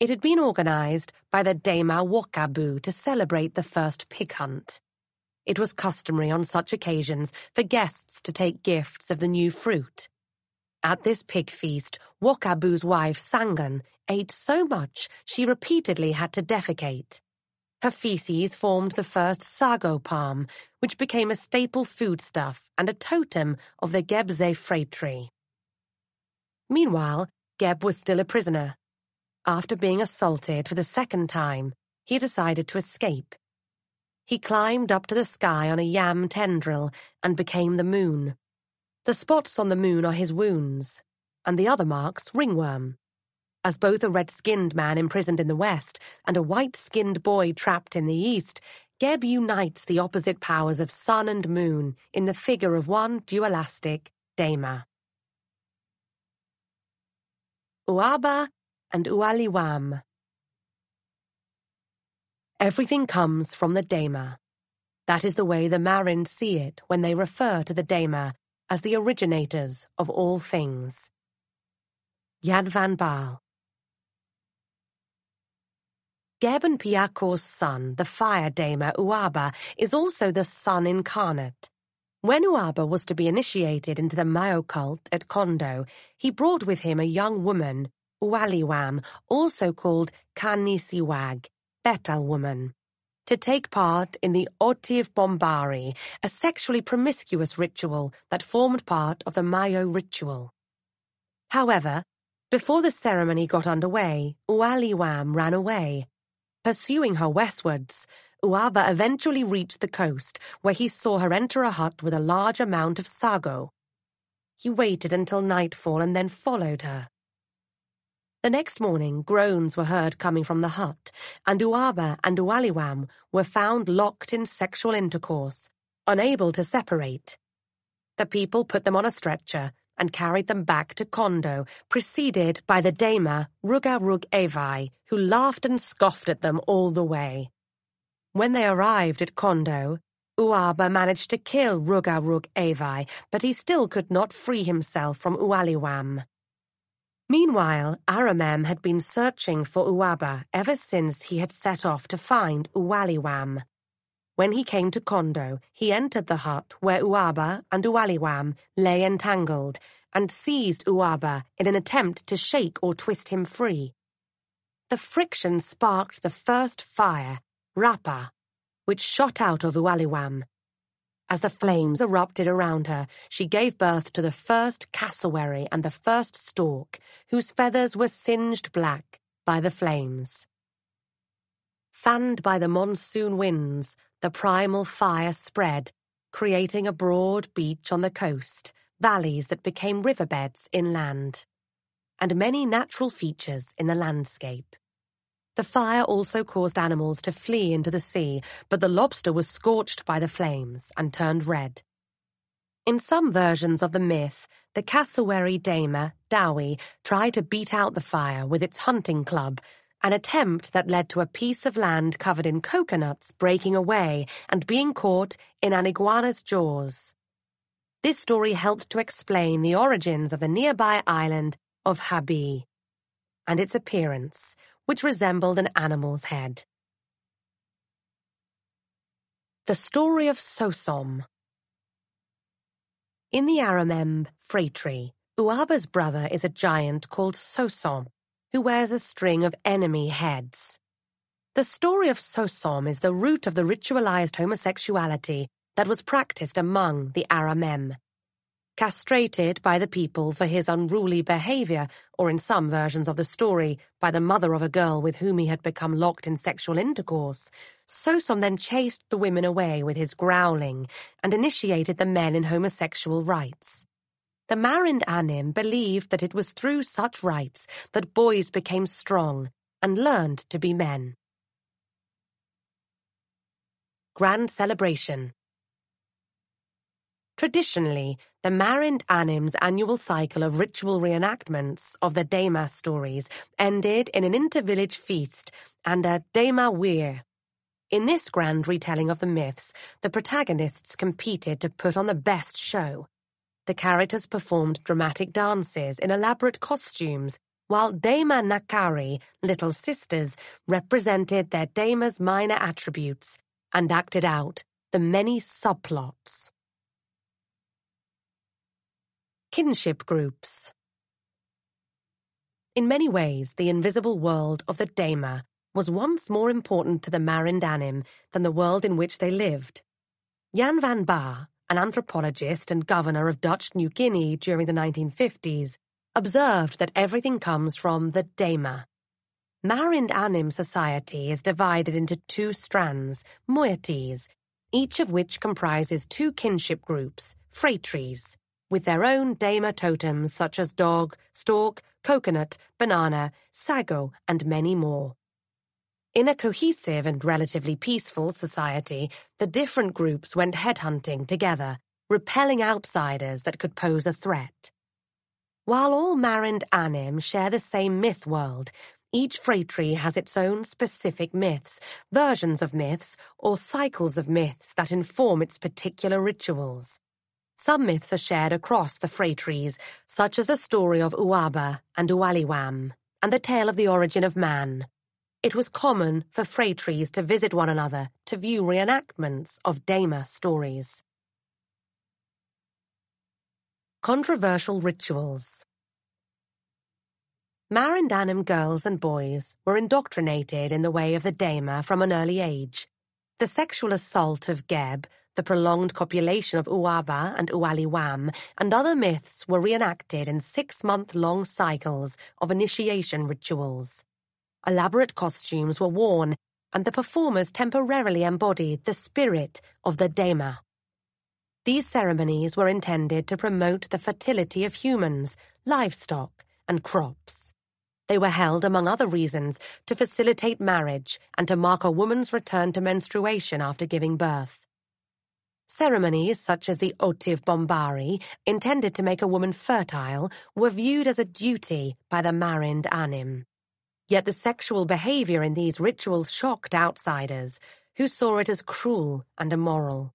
It had been organized by the Dema Wokabu to celebrate the first pig hunt. It was customary on such occasions for guests to take gifts of the new fruit. At this pig feast, واک wife وائف ate so much she repeatedly had to defecate. Her feces formed the first sago palm, which became a staple foodstuff and a totem of the Gebze phratry. Meanwhile, Geb was still a prisoner. After being assaulted for the second time, he decided to escape. He climbed up to the sky on a yam tendril and became the moon. The spots on the moon are his wounds, and the other marks ringworm. As both a red-skinned man imprisoned in the west and a white-skinned boy trapped in the east, Geb unites the opposite powers of sun and moon in the figure of one dualistic, Dema. Uaba and Ualiwam Everything comes from the dema; That is the way the Marinds see it when they refer to the dema as the originators of all things. Jan van Baal Geben Piakor's son, the fire dema Uaba, is also the sun incarnate. When Uaba was to be initiated into the Mayo cult at Kondo, he brought with him a young woman, Ualiwam, also called Kanisiwag, Betel woman to take part in the Otive Bombari, a sexually promiscuous ritual that formed part of the Mayo ritual. However, before the ceremony got underway, Ualiwam ran away. Pursuing her westwards, Uaba eventually reached the coast, where he saw her enter a hut with a large amount of sago. He waited until nightfall and then followed her. The next morning, groans were heard coming from the hut, and Uaba and Ualiwam were found locked in sexual intercourse, unable to separate. The people put them on a stretcher and carried them back to Kondo, preceded by the Dema Ruga Rug Evai, who laughed and scoffed at them all the way. When they arrived at Kondo, Uaba managed to kill Ruga Rug Evai, but he still could not free himself from Ualiwam. Meanwhile, Aramemb had been searching for Uaba ever since he had set off to find Ualiwam. When he came to Kondo, he entered the hut where Uaba and Ualiwam lay entangled and seized Uaba in an attempt to shake or twist him free. The friction sparked the first fire, Rapa, which shot out of Ualiwam. As the flames erupted around her, she gave birth to the first cassowary and the first stork, whose feathers were singed black by the flames. Fanned by the monsoon winds, the primal fire spread, creating a broad beach on the coast, valleys that became riverbeds inland, and many natural features in the landscape. The fire also caused animals to flee into the sea, but the lobster was scorched by the flames and turned red. In some versions of the myth, the cassowary dema, Dowie, tried to beat out the fire with its hunting club, an attempt that led to a piece of land covered in coconuts breaking away and being caught in an iguana's jaws. This story helped to explain the origins of the nearby island of Habi and its appearance, which resembled an animal's head. The Story of Sosom In the Aramemb, phratry, Uaba's brother is a giant called Sosom, who wears a string of enemy heads. The story of Sosom is the root of the ritualized homosexuality that was practiced among the Aramemb castrated by the people for his unruly behavior or in some versions of the story by the mother of a girl with whom he had become locked in sexual intercourse, Sosom then chased the women away with his growling and initiated the men in homosexual rites. The Marind Anim believed that it was through such rites that boys became strong and learned to be men. Grand Celebration Traditionally, the Marind Anim's annual cycle of ritual reenactments of the Dema stories ended in an inter-village feast and a Dema Weir. In this grand retelling of the myths, the protagonists competed to put on the best show. The characters performed dramatic dances in elaborate costumes, while Dema Nakari, little sisters, represented their Dema's minor attributes and acted out the many subplots. Kinship Groups In many ways, the invisible world of the Dema was once more important to the Marind Anim than the world in which they lived. Jan van Baal, an anthropologist and governor of Dutch New Guinea during the 1950s, observed that everything comes from the Dema. Marind Anim society is divided into two strands, moieties, each of which comprises two kinship groups, phratries with their own dema totems such as dog, stork, coconut, banana, sago, and many more. In a cohesive and relatively peaceful society, the different groups went headhunting together, repelling outsiders that could pose a threat. While all Marind Anim share the same myth world, each phratry has its own specific myths, versions of myths, or cycles of myths that inform its particular rituals. Some myths are shared across the phratries, such as the story of Uaba and Ualiwam, and the tale of the origin of man. It was common for phratries to visit one another to view reenactments of Dema stories. Controversial Rituals Marind Anim girls and boys were indoctrinated in the way of the Dema from an early age. The sexual assault of Geb, the prolonged copulation of Uaba and Ualiwam, and other myths were reenacted in six-month-long cycles of initiation rituals. Elaborate costumes were worn, and the performers temporarily embodied the spirit of the Dema. These ceremonies were intended to promote the fertility of humans, livestock, and crops. They were held, among other reasons, to facilitate marriage and to mark a woman's return to menstruation after giving birth. Ceremonies such as the Otiv Bombari, intended to make a woman fertile, were viewed as a duty by the Marind Anim. Yet the sexual behavior in these rituals shocked outsiders, who saw it as cruel and immoral.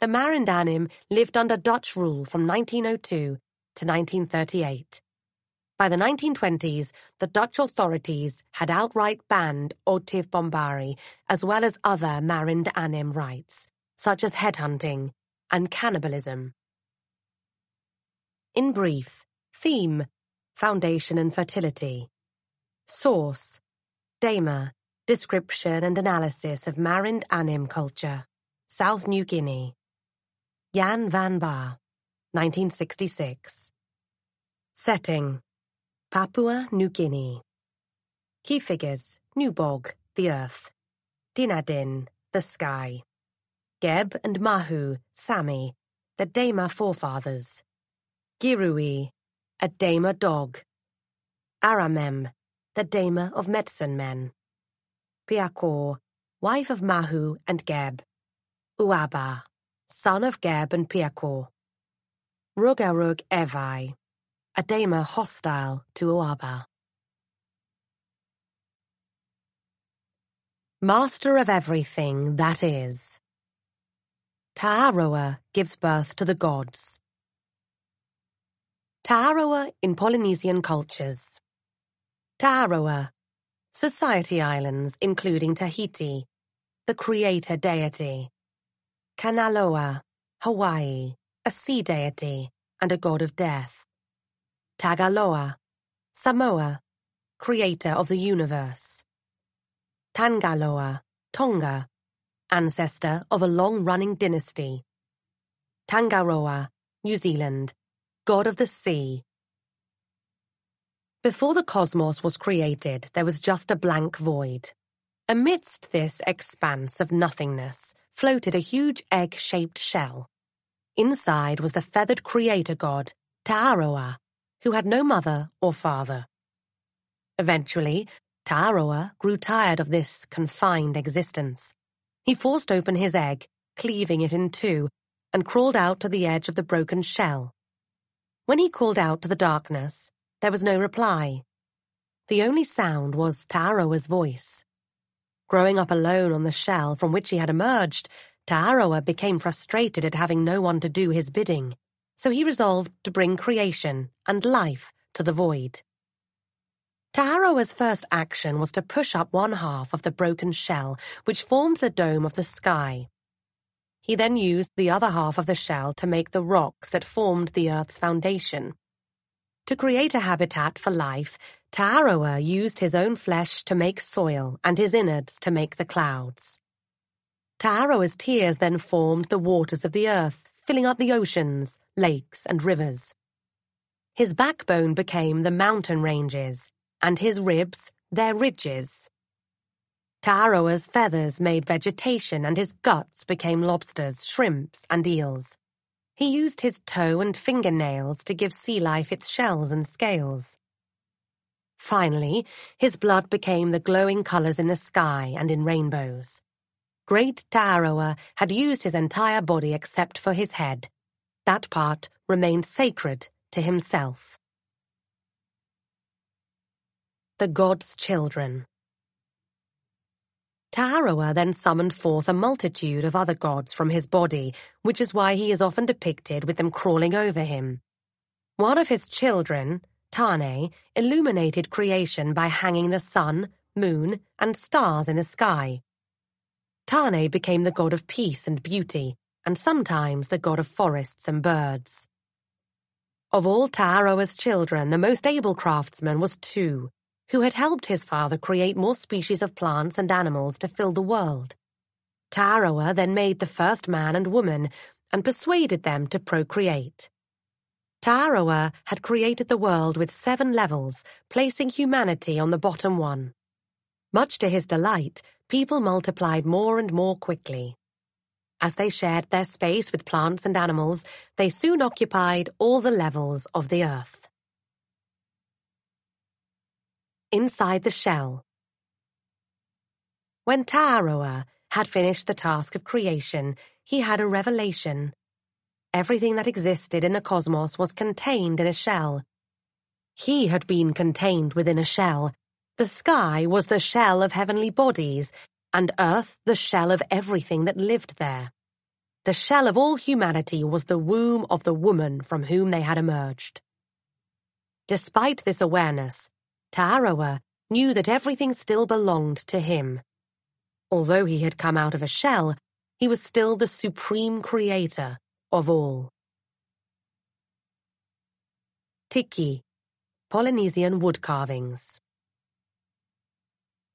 The Marind Anim lived under Dutch rule from 1902 to 1938. By the 1920s, the Dutch authorities had outright banned Otiv Bombari, as well as other Marind Anim rites such as headhunting and cannibalism. In brief, theme, foundation and fertility. Source, Dema, description and analysis of Marind Anim culture, South New Guinea. Jan van Baal, 1966. Setting, Papua New Guinea. Key figures, Newbog, the earth. Dinadin, the sky. Geb and Mahu, Sami, the Dema forefathers. Girui, a Dema dog. Aramemb, the Dema of medicine men. Piakor, wife of Mahu and Geb. Uaba, son of Geb and Piakor. Rugarug Evai, a Dema hostile to Uaba. Master of everything that is. Taaroa gives birth to the gods. Taaroa in Polynesian cultures. Taaroa, Society Islands including Tahiti, the creator deity. Kanaloa, Hawaii, a sea deity and a god of death. Tagaloa, Samoa, creator of the universe. Tangaloa, Tonga, ancestor of a long-running dynasty. Tangaroa, New Zealand, god of the sea. Before the cosmos was created, there was just a blank void. Amidst this expanse of nothingness floated a huge egg-shaped shell. Inside was the feathered creator god, Taaroa, who had no mother or father. Eventually, Taaroa grew tired of this confined existence. He forced open his egg, cleaving it in two, and crawled out to the edge of the broken shell. When he called out to the darkness, there was no reply. The only sound was Taaroa's voice. Growing up alone on the shell from which he had emerged, Taaroa became frustrated at having no one to do his bidding, so he resolved to bring creation and life to the void. Taaroa's first action was to push up one half of the broken shell, which formed the dome of the sky. He then used the other half of the shell to make the rocks that formed the Earth's foundation. To create a habitat for life, Taaroa used his own flesh to make soil and his innards to make the clouds. Taaroa's tears then formed the waters of the Earth, filling up the oceans, lakes, and rivers. His backbone became the mountain ranges and his ribs their ridges. Taaroa's feathers made vegetation and his guts became lobsters, shrimps and eels. He used his toe and fingernails to give sea life its shells and scales. Finally, his blood became the glowing colors in the sky and in rainbows. Great Taaroa had used his entire body except for his head. That part remained sacred to himself. The gods' children. Taaroa then summoned forth a multitude of other gods from his body, which is why he is often depicted with them crawling over him. One of his children, Tane, illuminated creation by hanging the sun, moon, and stars in the sky. Tane became the god of peace and beauty, and sometimes the god of forests and birds. Of all Taaroa's children, the most able craftsman was Tu, who had helped his father create more species of plants and animals to fill the world. Taaroa then made the first man and woman and persuaded them to procreate. Taaroa had created the world with seven levels, placing humanity on the bottom one. Much to his delight, people multiplied more and more quickly. As they shared their space with plants and animals, they soon occupied all the levels of the earth. inside the shell. When Taaroa had finished the task of creation, he had a revelation. Everything that existed in the cosmos was contained in a shell. He had been contained within a shell. The sky was the shell of heavenly bodies, and earth the shell of everything that lived there. The shell of all humanity was the womb of the woman from whom they had emerged. Despite this awareness, Taaroa knew that everything still belonged to him. Although he had come out of a shell, he was still the supreme creator of all. Tiki Polynesian wood carvings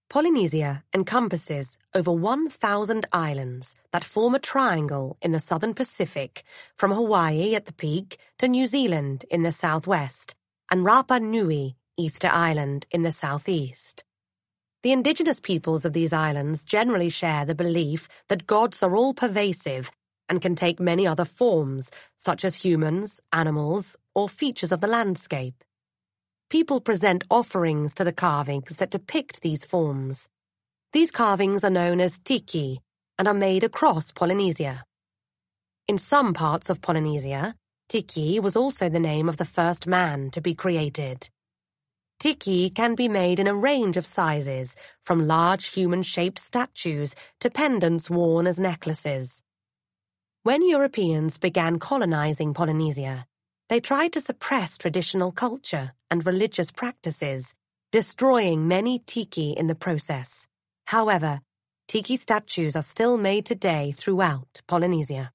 Polynesia encompasses over 1,000 islands that form a triangle in the southern Pacific, from Hawaii at the peak to New Zealand in the southwest, and Rapa Nui Easter Island in the southeast. The indigenous peoples of these islands generally share the belief that gods are all pervasive and can take many other forms, such as humans, animals, or features of the landscape. People present offerings to the carvings that depict these forms. These carvings are known as tiki and are made across Polynesia. In some parts of Polynesia, tiki was also the name of the first man to be created. Tiki can be made in a range of sizes, from large human-shaped statues to pendants worn as necklaces. When Europeans began colonizing Polynesia, they tried to suppress traditional culture and religious practices, destroying many tiki in the process. However, tiki statues are still made today throughout Polynesia.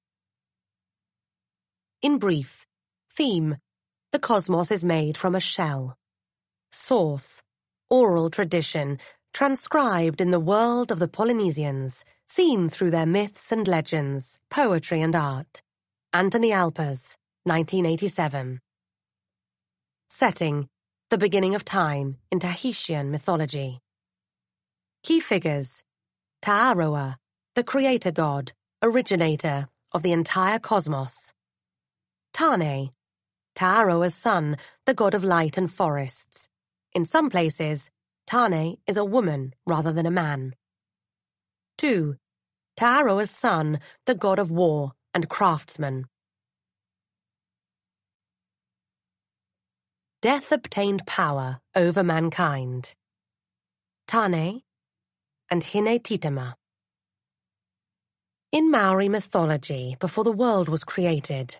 In brief, theme The cosmos is made from a shell. Source. Oral tradition, transcribed in the world of the Polynesians, seen through their myths and legends, poetry and art. Anthony Alpers, 1987. Setting. The beginning of time in Tahitian mythology. Key figures. Taaroa, the creator god, originator of the entire cosmos. Tane, Taaroa's son, the god of light and forests, in some places, Tane is a woman rather than a man. Tu. Taaroa's son, the god of war and craftsman. Death obtained power over mankind. Tane and Hine Titama. In Maori mythology, before the world was created,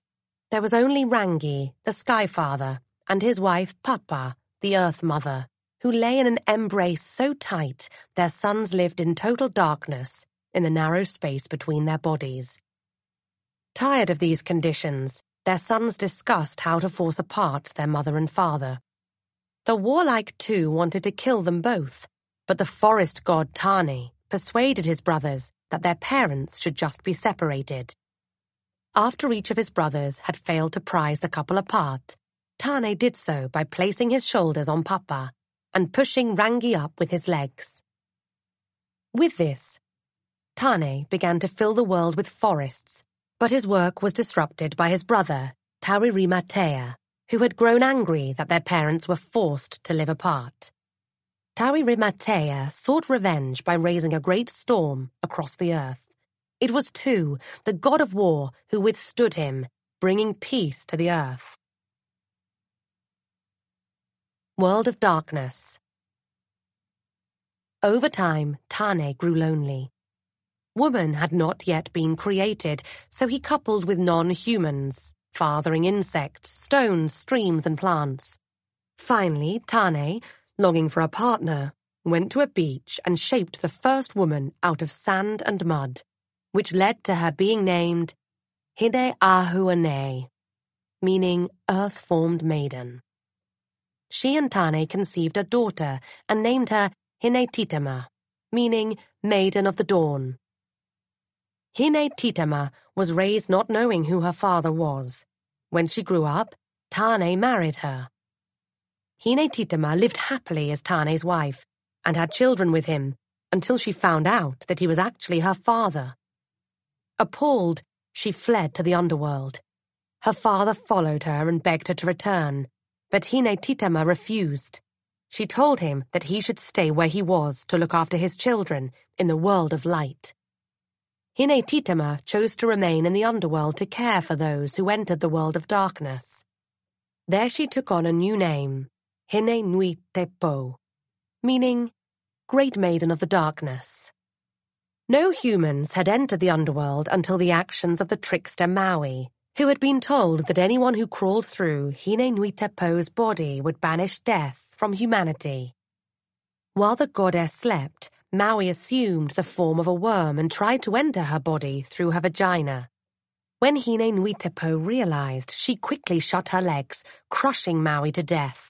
there was only Rangi, the Sky Father, and his wife Papa, the Earth Mother, who lay in an embrace so tight their sons lived in total darkness in the narrow space between their bodies. Tired of these conditions, their sons discussed how to force apart their mother and father. The warlike Tu wanted to kill them both, but the forest god Tane persuaded his brothers that their parents should just be separated. After each of his brothers had failed to prise the couple apart, Tane did so by placing his shoulders on Papa and pushing Rangi up with his legs. With this, Tane began to fill the world with forests, but his work was disrupted by his brother, Tawhirimatea, who had grown angry that their parents were forced to live apart. Tawhirimatea sought revenge by raising a great storm across the earth. It was Tu, the god of war, who withstood him, bringing peace to the earth. World of Darkness Over time, Tane grew lonely. Woman had not yet been created, so he coupled with non-humans, fathering insects, stones, streams, and plants. Finally, Tane, longing for a partner, went to a beach and shaped the first woman out of sand and mud, which led to her being named Hine Ahuone, meaning Earth-Formed Maiden she and Tane conceived a daughter and named her Hinetitama, meaning Maiden of the Dawn. Hinetitama was raised not knowing who her father was. When she grew up, Tane married her. Hinetitama lived happily as Tane's wife and had children with him until she found out that he was actually her father. Appalled, she fled to the underworld. Her father followed her and begged her to return, but Hinetitama refused. She told him that he should stay where he was to look after his children in the world of light. Hinetitama chose to remain in the underworld to care for those who entered the world of darkness. There she took on a new name, Hine Nui Te Po, meaning Great Maiden of the Darkness. No humans had entered the underworld until the actions of the trickster Maui, who had been told that anyone who crawled through Hine Nuitepo's body would banish death from humanity. While the goddess slept, Maui assumed the form of a worm and tried to enter her body through her vagina. When Hine Nuitepo realized, she quickly shut her legs, crushing Maui to death.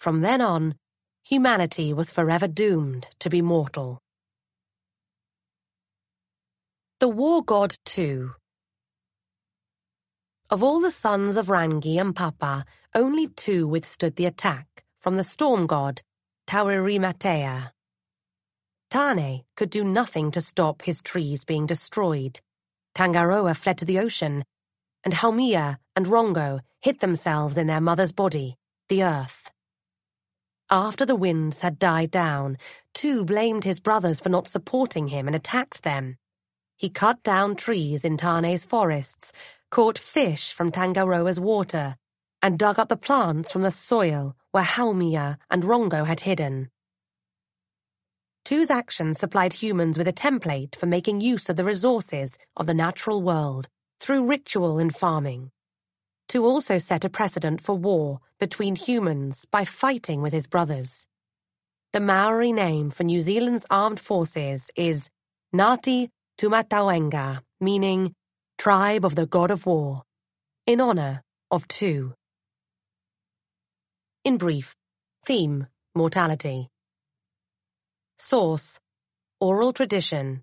From then on, humanity was forever doomed to be mortal. The War God Tu. Of all the sons of Rangi and Papa, only two withstood the attack from the storm god, Tawhirimatea. Tane could do nothing to stop his trees being destroyed. Tangaroa fled to the ocean, and Haumia and Rongo hid themselves in their mother's body, the earth. After the winds had died down, Tu blamed his brothers for not supporting him and attacked them. He cut down trees in Tane's forests, caught fish from Tangaroa's water, and dug up the plants from the soil where Haumia and Rongo had hidden. Tu's actions supplied humans with a template for making use of the resources of the natural world through ritual and farming. Tu also set a precedent for war between humans by fighting with his brothers. The Maori name for New Zealand's armed forces is Ngāti Tumatauenga, meaning tribe of the god of war, in honor of Tu. In brief, theme, mortality. Source, oral tradition,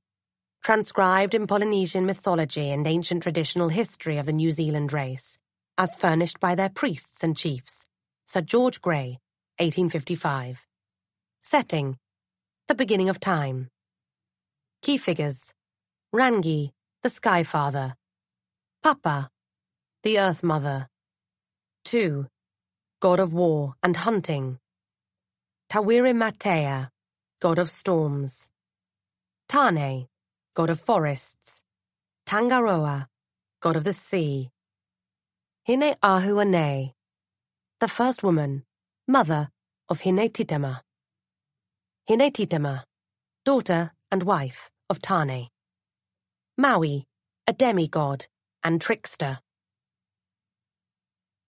transcribed in Polynesian mythology and ancient traditional history of the New Zealand race, as furnished by their priests and chiefs, Sir George Grey, 1855. Setting, the beginning of time. Key figures, Rangi, the Sky Father, Papa, the Earth Mother. Tu. God of War and Hunting. Tawhirimatea, God of Storms. Tane, God of Forests. Tangaroa, God of the Sea. Hineahuone, the First Woman, Mother of Hine Titama. Daughter and Wife of Tane. Maui, a demigod and trickster.